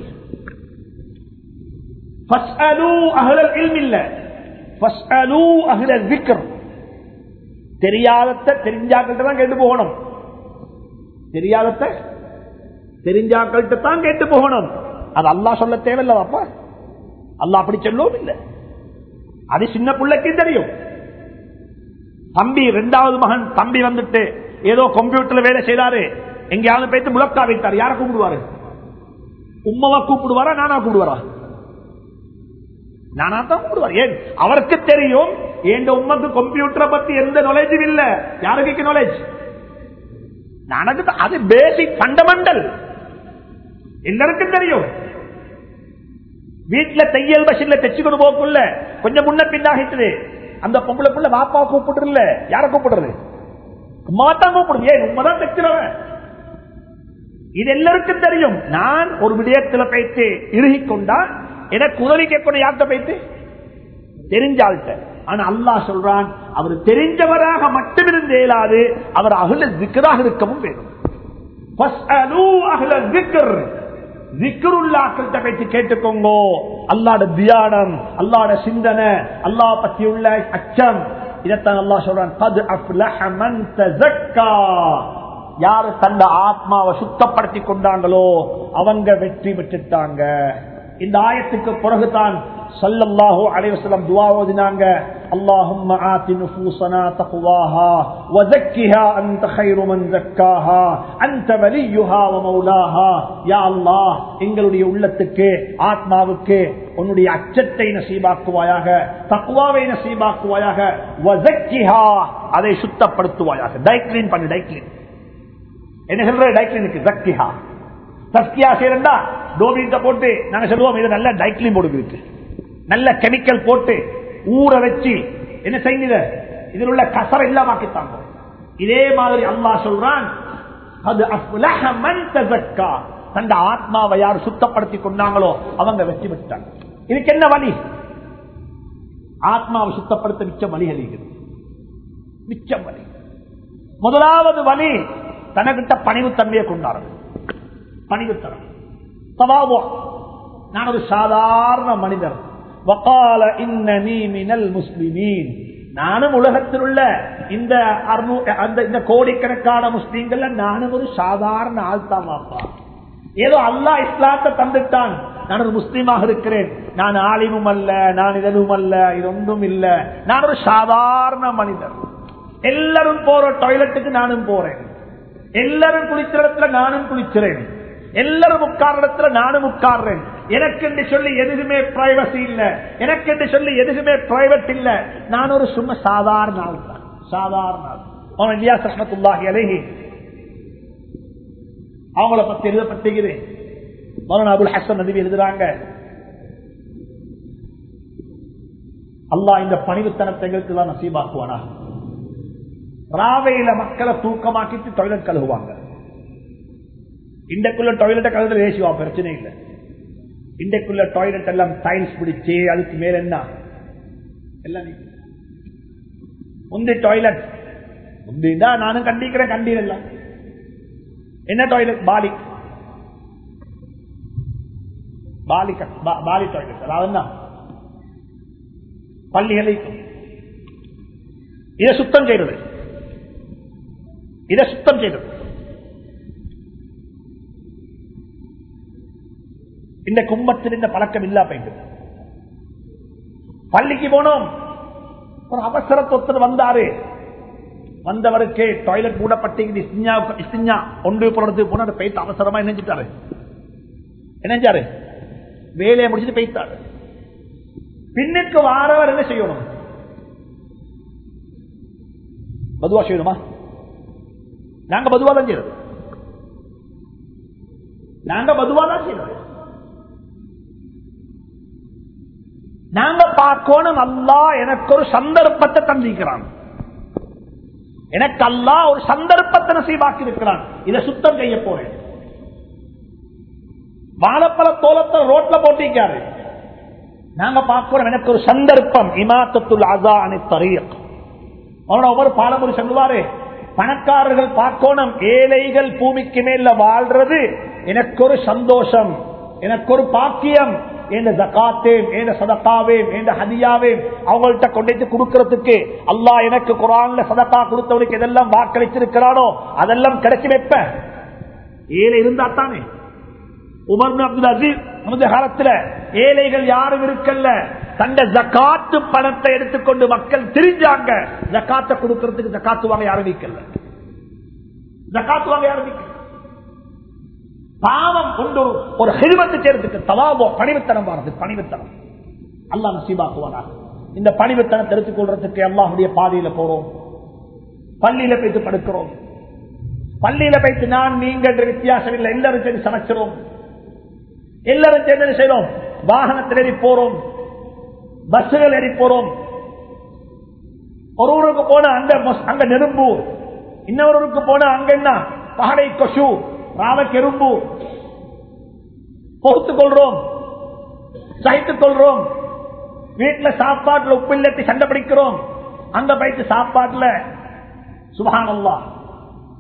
தெரியாதத்தை தெரிஞ்சாக்கள்கிட்ட தான் கேட்டு போகணும். தெரியாதத்தை தெரிஞ்சாக்கள்கிட்ட தான் கேட்டு போகணும். அது அல்லா சொல்ல தேவையில்லவாப்பா அல்லா அப்படி சொல்லவும் இல்லை. அது சின்ன பிள்ளைக்கு தெரியும். தம்பி ரெண்டாவது மகன் தம்பி வந்துட்டு ஏதோ கம்ப்யூட்டர்ல வேலை செய்தாரு. எங்கேயாவது போயிட்டு முழக்கா வைத்தார் யார கூப்பிடுவாரு? உம்மவா கூப்பிடுவாரா நானா கூப்பிடுவாரா? நானா தான் கூப்பிடுவார். ஏன்? அவருக்கு தெரியும் என் உமக்கு கம்ப்யூட்டரை பத்தி எந்த நாலேஜும் இல்ல? யாருக்கு நாலேஜ் நானக்கு அது பேசிக் பண்டமெண்டல் எல்லாருக்கும் தெரியும். வீட்டுல தையல் பஷின்ல கொண்டு போக்குள்ள கொஞ்சம் முன்ன பின்னாகிட்டு அந்த பொம்பளை வாப்பா கூப்பிடுறல யார கூப்பிடுறது? மாத்தான் கூப்பிடுது. ஏன் உண்மைதான் தைக்கிறவன். இது எல்லாருக்கும் தெரியும். நான் ஒரு விடயத்துல பயிற்சி இறுகி கொண்டா எனக்கு உதவி கேட்கணும் யார்கிட்ட பயிற்சி தெரிஞ்சாள்கிட்ட ஆனா அல்லாஹ் சொல்றான் அவர் தெரிஞ்சவராக மட்டும் இருந்து இயலாது அவர் அகல திக்கராக இருக்கவும் வேணும். கேட்டுக்கோங்க. அல்லாட தியானம் அல்லாட சிந்தனை அல்லா பத்தி உள்ள அச்சம். இதைத்தான் அல்லா சொல்றான் யாரு தந்த ஆத்மாவை சுத்தப்படுத்தி கொண்டாங்களோ அவங்க வெற்றி பெற்றுட்டாங்க. இந்த ஆயத்துக்கு பிறகுதான் சல்லல்லாஹு அலைஹி வஸல்லம் துஆ ஓதினாங்க اللهم آت نفوسنا تقواها وزكها أنت خير من زكاها أنت وليها ومولاها يا الله எங்களுடைய உள்ளத்துக்கு ஆத்மாவுக்கு உன்னுடைய அச்சத்தை நசீபாக்குவாயாக தக்குவாவை நசீபாக்குவாயாக வசக்கிஹா அதை சுத்தப்படுத்துவாயாக டைக்ளீன் பண்ணு டைக்ளீன் என்ன சொல்ற டைக்ளீனுக்கு ஜக்கிஹா தஸ்கியா செய்யறா டோபிட்ட போட்டு நாங்க சொல்லுவோம் இது நல்ல டைக்ளீன் போடுக்கு இருக்கு நல்ல கெமிக்கல் போட்டு ஊற வச்சு என்ன செய்யுங்க? இதில் உள்ள கசர இல்லாமக்கித்தாங்க இதே மாதிரி அல்லா சொல்றான் அது மன் தந்த ஆத்மாவை யார் சுத்தப்படுத்தி கொண்டாங்களோ அவங்க வெற்றி பெற்றாங்க. இதுக்கு என்ன வழி? ஆத்மாவை சுத்தப்படுத்த மிச்சம் வழிகள் இருக்குது மிச்சம் வழி. முதலாவது வழி தனக்கிட்ட பணிவுத்தன்மையை கொண்டாரு கொண்டாடுறது பணிவுத்தனம் நான் ஒரு சாதாரண மனிதர். வக்கால இன்னனி மினல் முஸ்லிமீன் நானும் உலகத்தில் உள்ள இந்த அந்த இந்த கோடிக்கணக்கான முஸ்லீம்கள் நானும் ஒரு சாதாரண ஆள் வாப்பா ஏதோ அல்லாஹ் இஸ்லாத்தை தந்துட்டான். நான் ஒரு முஸ்லீமாக இருக்கிறேன். நான் ஆலிமும் அல்ல நான் இதனும் அல்ல இது ஒன்றும் இல்ல. நான் ஒரு சாதாரண மனிதர். எல்லாரும் போற டாய்லெட்டுக்கு நானும் போறேன். எல்லாரும் குளிக்கிற இடத்துல நானும் குளிக்கிறேன். எல்லாரும் உட்கார்ற இடத்துல நானும் உட்கார்றேன். எனக்கு என்று சொல்லி எதுவுமே பிரைவசி இல்ல. எனக்கு என்று சொல்லி எதுவுமே பிரைவேட் இல்ல. நான் ஒரு சும்மா சாதாரண ஆள் தான். சாதாரண ஆள். அவன் இல்லையா சஸ்மத்துல்லாஹி அழகி அவங்கள பத்தி எழுதப்பட்டுகிறது மௌலானா அபுல் ஹசன் நபி எழுதுறாங்க. அல்லாஹ் இந்த பணிவுத்தனத்தை எங்களுக்கு தான் நசீபாக்குவானா? ராவையில மக்களை தூக்கமாக்கிட்டு டாய்லெட் கழுவுவாங்க. இன்றைக்குள்ள டாய்லெட்டை கழுவுறது ரேசிவா பிரச்சனை இல்லை. இன்றைக்குள்ள டாய்லெட் எல்லாம் டைல்ஸ் பிடிச்சு அதுக்கு மேல என்ன? எல்லாம் நீ- முந்தி டாய்லெட் முந்திண்டா நானும் கண்டிக்கிறேன் கண்டீரல்ல என்ன டாய்லெட் பாலி. பாலி பாலி டாய்லெட் அதாவது என்ன? பள்ளிகளை இதை சுத்தம் செய்தது. இதை சுத்தம் செய்தது. இந்த கும்பத்தில் இந்த பழக்கம் இல்லா போயிட்டு. பள்ளிக்கு போனோம். ஒரு அவசரத்தொத்தர் வந்தாரு. வந்தவருக்கு டாய்லெட் மூடப்பட்டு ஒன்று போனது போன போயிட்டு அவசரமா இணைஞ்சிட்டாரு. இணைஞ்சாரு. வேலையை முடிச்சுட்டு போயிட்டாரு பின்னுக்கு வாரவர் என்ன செய்யணும்? பதுவா செய்யணுமா? நாங்க பதுவா தான் செய்யறது. நாங்க பதுவா தான் செய்யறது. நாங்க பார்க்கணும் அல்லா எனக்கு ஒரு சந்தர்ப்பத்தை தந்திக்கிறான் எனக்கு அல்லா ஒரு சந்தர்ப்பத்தை நசீபாக்கி இருக்கிறான். இதை சுத்தம் செய்ய போறேன். வாழைப்பழ தோலத்தை ரோட்ல போட்டிருக்காரு. நாங்க பார்க்கிறோம் எனக்கு ஒரு சந்தர்ப்பம். இமாத்தத்துள் அசா அணி தரீக். அவனோட ஒவ்வொரு பாலமுறை சொல்லுவாரு பணக்காரர்கள் பார்க்கணும் ஏழைகள் பூமிக்கு மேல வாழ்றது எனக்கு ஒரு சந்தோஷம் எனக்கு ஒரு பாக்கியம் என்ற ஜக்காத்தேன் என்ற சதக்காவேன் என்ற ஹதியாவேன் அவங்கள்ட்ட கொண்டு கொடுக்கறதுக்கு அல்லாஹ் எனக்கு குரான்ல சதக்கா கொடுத்தவனுக்கு எதெல்லாம் வாக்களிச்சிருக்கிறானோ அதெல்லாம் கிடைச்சி வைப்ப ஏழை இருந்தா தானே? உமர் பின் அப்துல் அசீஸ் அந்த காலத்துல ஏழைகள் யாரும் இருக்கல்ல. தந்த ஜக்காத்து பணத்தை எடுத்துக்கொண்டு மக்கள் தெரிஞ்சாங்க. ஜக்காத்தை கொடுக்கறதுக்கு ஜக்காத்து வாங்க யாரும் நிக்கல ஜக்காத்து யாரும் நிக்கல பாவம் கொண்டு ஒரு- ஒரு சேர்த்துக்கு தவாபோ பணிவுத்தனம் வாரது பணிவுத்தனம். அல்லா நசீபாக்குவானா. இந்த பணிவுத்தனம் தெரிவித்துக் கொள்றதுக்கு அல்லாஹுடைய பாதையில போறோம். பள்ளியில போயிட்டு படுக்கிறோம். பள்ளியில போயிட்டு நான் நீங்க என்ற வித்தியாசம் இல்லை. எல்லாரும் சேர்ந்து சமைச்சிரும். எல்லாரும் சேர்ந்து செய்யறோம்? வாகனத்தில் ஏறி போறோம். பஸ்ஸுகள் ஏறி போறோம். ஒரு ஊருக்கு போன அந்த அங்க நெரும்பு. இன்னொரு ஊருக்கு போன அங்க என்ன? பகடை கொசு. ராவக்கெரும்பு பொறுத்துக் கொள்றோம். சகித்துக் கொள்றோம். வீட்டுல சாப்பாட்டுல உப்பு இல்லத்தை சண்டை பிடிக்கிறோம். அந்த பைக்கு சாப்பாட்டுல சுபஹானல்லா.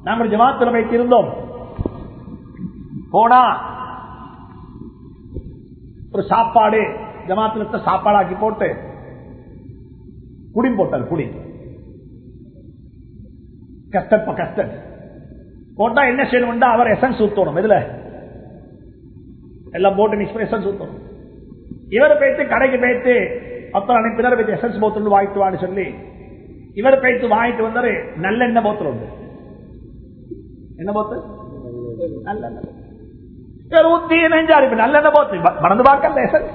நாங்கள் ஜமாத்துல போயிட்டு இருந்தோம். போனா ஒரு சாப்பாடு ஜமாத்துல சாப்பாடாக்கி போட்டு குடி போட்டார் குடி கஸ்டட் ப கஸ்டட் போட்டா என்ன செய்யணும்டா? அவர் எசன்ஸ் ஊத்தணும். இதுல எல்லாம் போட்டு மிக்ஸ் பண்ணி எசன்ஸ் ஊத்தணும். இவர் போயிட்டு கடைக்கு போயிட்டு அப்புறம் அனுப்பினர் போயிட்டு எசன்ஸ் போத்தல் வாங்கிட்டு வான்னு சொல்லி இவர் போயிட்டு வாங்கிட்டு வந்தாரு நல்லெண்ணெய் போத்தல் உண்டு. என்ன போத்தல் நல்ல எண்ணெய் ஊத்தி நெஞ்சாரு. இப்ப நல்லெண்ணெய் போத்து. மறந்து பார்க்கல எசன்ஸ்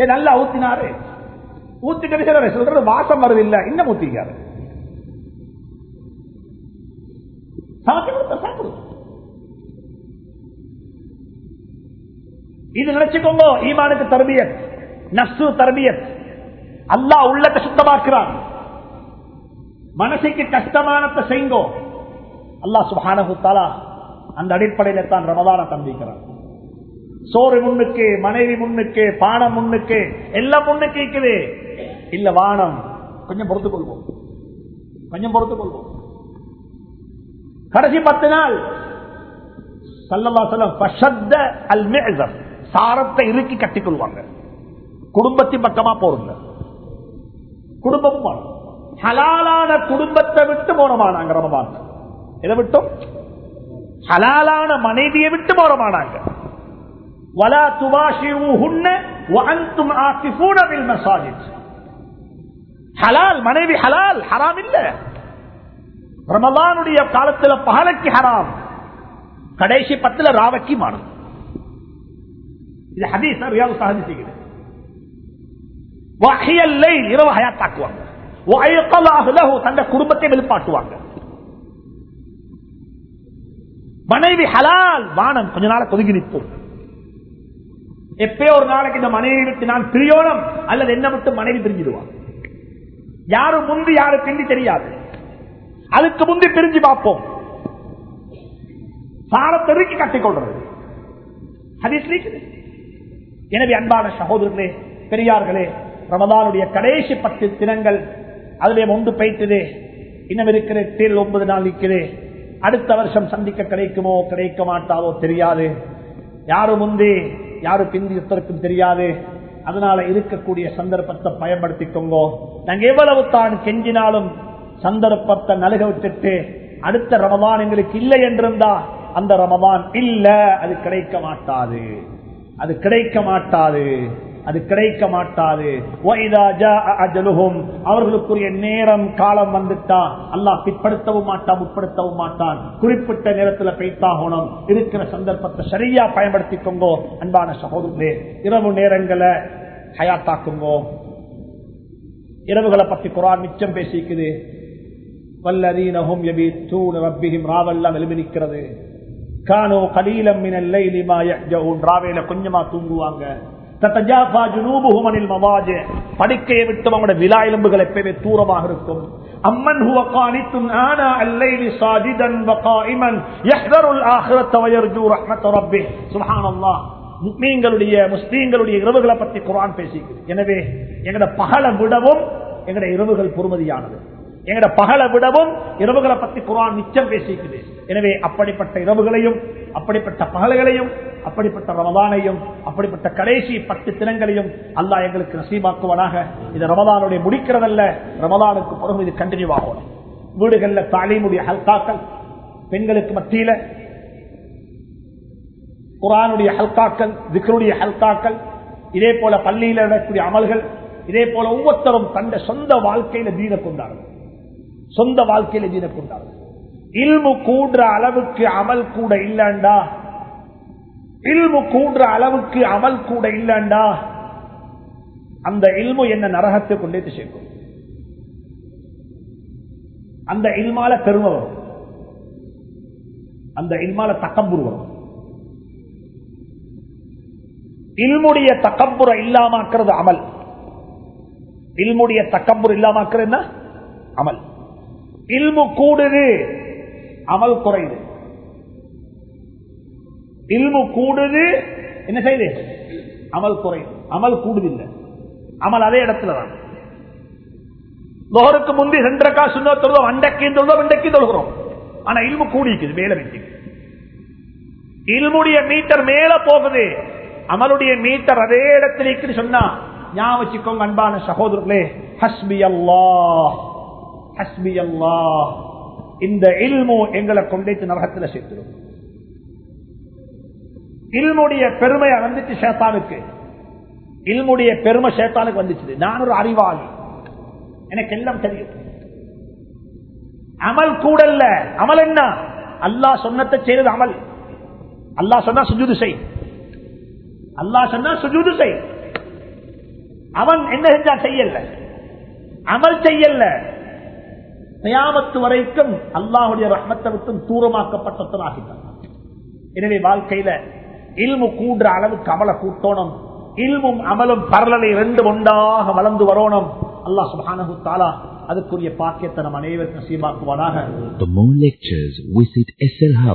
ஏ நல்லா ஊத்தினாரு. ஊத்திட்டு சொல்றது வாசம் வருது இல்ல. இன்னும் ஊத்திக்காரு சமைச்சு கொடுத்த இது நினைச்சுக்கோங்க ஈமானுக்கு தர்பியத் நப்சு தர்பியத். அல்லாஹ் உள்ளத்தை சுத்தமாக்குறான். மனசுக்கு கஷ்டமானத்தை செய்ங்கோ அல்லாஹ் சுபானகுத்தாலா அந்த அடிப்படையில தான் ரமதான தந்திக்கிறான் சோறு முன்னுக்கு மனைவி முன்னுக்கு பானம் முன்னுக்கு எல்லாம் முன்னுக்கு இருக்குது. இல்ல வானம் கொஞ்சம் பொறுத்துக் கொள்வோம் கொஞ்சம் பொறுத்துக் கொள்வோம் கடைசி பத்து நாள். சல்லல்லா சொல்லம் சாரத்தை இறுக்கி கட்டிக் கொள்வாங்க. குடும்பத்தின் பக்கமா போறங்க குடும்பம் ஹலாலான குடும்பத்தை விட்டு போனமானாங்க ரமபான் எதை விட்டும்? ஹலாலான மனைவியை விட்டு போறமானாங்க வலா துபாஷி ஹலால் மனைவி ஹலால் ஹராம் இல்லை. ரமலானுடைய காலத்துல பகலைக்கு ஹராம். கடைசி பத்துல ராவக்கி மாறும். இது ஹதீஸ் ரியாது சஹதி செய்கிறது வஹியல்லை இரவு ஹயாத்தாக்குவாங்க. தந்த குடும்பத்தை வெளிப்பாட்டுவாங்க. மனைவி ஹலால் வானம் கொஞ்ச நாள கொதுங்கி நிற்போம். எப்பயோ ஒரு நாளைக்கு இந்த மனைவி விட்டு நான் பிரியோணம் அல்லது என்ன மட்டும் மனைவி பிரிஞ்சிடுவான். யாரும் முந்தி யாரும் பிந்தி தெரியாது. அதுக்கு முந்தி பிரிஞ்சு பார்ப்போம். சாரத்தெருக்கி கட்டிக்கொள்றது எனவே அன்பான சகோதரர்களே பெரியார்களே ரமதானுடைய கடைசி பத்து தினங்கள் அதிலே ஒன்று பைத்தது இன்னும் இருக்கிற தேல் ஒன்பது நாள் நிற்குது. அடுத்த வருஷம் சந்திக்க கிடைக்குமோ கிடைக்க மாட்டாதோ தெரியாது. யாரு முந்தி யாரு பிந்தியத்திற்கும் தெரியாது. அதனால இருக்கக்கூடிய சந்தர்ப்பத்தை பயன்படுத்திக்கோங்க. நாங்க எவ்வளவு தான் கெஞ்சினாலும் சந்தர்ப்பத்தை நலக விட்டுட்டு அடுத்த ரமதான் எங்களுக்கு இல்லை என்றிருந்தா அந்த ரமதான் இல்ல. அது கிடைக்க மாட்டாது. அது கிடைக்க மாட்டாது. அது கிடைக்க மாட்டாது. அவர்களுக்குரிய நேரம் காலம் வந்துட்டா அல்லாஹ் பிற்படுத்தவும் மாட்டான் உட்படுத்தவும் மாட்டான். குறிப்பிட்ட நேரத்தில் பெய்தாகணும். இருக்கிற சந்தர்ப்பத்தை சரியா பயன்படுத்திக்கோங்கோ. அன்பான சகோதரே இரவு நேரங்களை ஹயாத்தாக்குங்கோ. இரவுகளை பத்தி குரான் மிச்சம் பேசிக்குது. வல்லதீனஹும் யபீத்தூன ரப்பிஹிம் ராவெல்லாம் எழுமினிக்கிறது கானோ கலீலம் மினல் லைலி மா யஹ்ஜூன் ராவேல கொஞ்சமா தூங்குவாங்க தத்தஜாஃபா ஜுனூபுஹும் அனில் மவாஜ படுக்கையை விட்டு அவங்களோட விலா எலும்புகள் எப்பவே தூரமாக இருக்கும் அம்மன் ஹுவ கானித்தும் ஆனா அல்லைலி சாஜிதன் வகாயிமன் யஹ்தருல் ஆஹிரத்த வயர்ஜூ ரஹ்மத் ரப்பி சுப்ஹானல்லாஹ் முஸ்லீம்களுடைய முஸ்லீம்களுடைய இரவுகளை பற்றி குரான் பேசிக்குது எனவே எங்களை பகலை விடவும் எங்களுடைய இரவுகள் பொறுமதியானது எங்கட பகலை விடவும் இரவுகளை பற்றி குரான் மிச்சம் பேசிக்குது. எனவே அப்படிப்பட்ட இரவுகளையும் அப்படிப்பட்ட பகல்களையும் அப்படிப்பட்ட ரமதானையும் அப்படிப்பட்ட கடைசி பத்து தினங்களையும் அல்லா எங்களுக்கு நசீபாக்குவனாக. இது ரமதானுடைய முடிக்கிறதல்ல ரமதானுக்கு பிறகு இது கண்டினியூ ஆகணும் வீடுகள்ல தாலிமுடைய ஹல்காக்கள் பெண்களுக்கு மத்தியில குரானுடைய ஹல்காக்கள் திக்ருடைய ஹல்காக்கள் இதே போல பள்ளியில் நடக்கூடிய அமல்கள் இதே போல ஒவ்வொருத்தரும் தந்த சொந்த வாழ்க்கையில தீன கொண்டார்கள் சொந்த வாழ்க்கையில தீன கொண்டார்கள் இல்மு கூடுற அளவுக்கு அமல் கூட இல்லண்டா? இல்மு கூடுற அளவுக்கு அமல் கூட இல்லண்டா? அந்த இல்மு என்ன நரகத்தை கொண்டே சேர்க்கும். அந்த இல்மால பெருமை வரும். அந்த இல்மால தக்கம்புரு வரும். இல்முடைய தக்கம்புற இல்லாமாக்குறது அமல். இல்முடைய தக்கம்புற இல்லாமாக்குறது என்ன? அமல். இல்மு கூடுது. அமல் குறையுது இல்மு கூடுது. என்ன செய்யுது அமல் குறையுது அமல் கூடுதில்லை. அமல் அதே இடத்துல தான். லோகருக்கு முந்தி ரெண்டரைக்கா சுண்ண தொழுதோம். அண்டைக்கு தொழுதோம் இண்டைக்கு தொழுகிறோம். ஆனா இல்மு கூடிக்குது மேல வைக்கு இல்முடைய மீட்டர் மேல போகுது. அமலுடைய மீட்டர் அதே இடத்துல இருக்குன்னு சொன்னா ஞாபகம் வச்சுக்கோங்க அன்பான சகோதரர்களே ஹஸ்பி அல்லாஹ் ஹஸ்பி அல்லா இந்த இல்மு எங்களை கொண்டேத்து நரகத்தில் சேர்த்துடும் இல்முடைய பெருமை வந்துச்சு சேத்தானுக்கு இல்முடைய பெருமை சேத்தானுக்கு வந்துச்சு நான் ஒரு அறிவாளி. எனக்கு எல்லாம் தெரியும். அமல் கூடல்ல. அமல் என்ன? அல்லாஹ் சொன்னத்தை செய்யறது அமல். அல்லாஹ் சொன்னா சுஜூது செய். அல்லாஹ் சொன்னா சுஜூது செய். அவன் என்ன செஞ்சா செய்யல? அமல் செய்யல. கயாமத்து வரைக்கும் அல்லாஹுடைய ரஹ்மத்தை விட்டும் தூரமாக்கப்பட்டவனாகிட்டான் எனவே வாழ்க்கையில இல்மு கூடுற அளவுக்கு அமல கூட்டோணும். இல்மும் அமலும் பரலலை ரெண்டு ஒன்றாக வளர்ந்து வரணும். அல்லாஹ் சுபானு தாலா அதுக்குரிய பாக்கியத்தை நம் அனைவருக்கும் சீமாக்குவானாக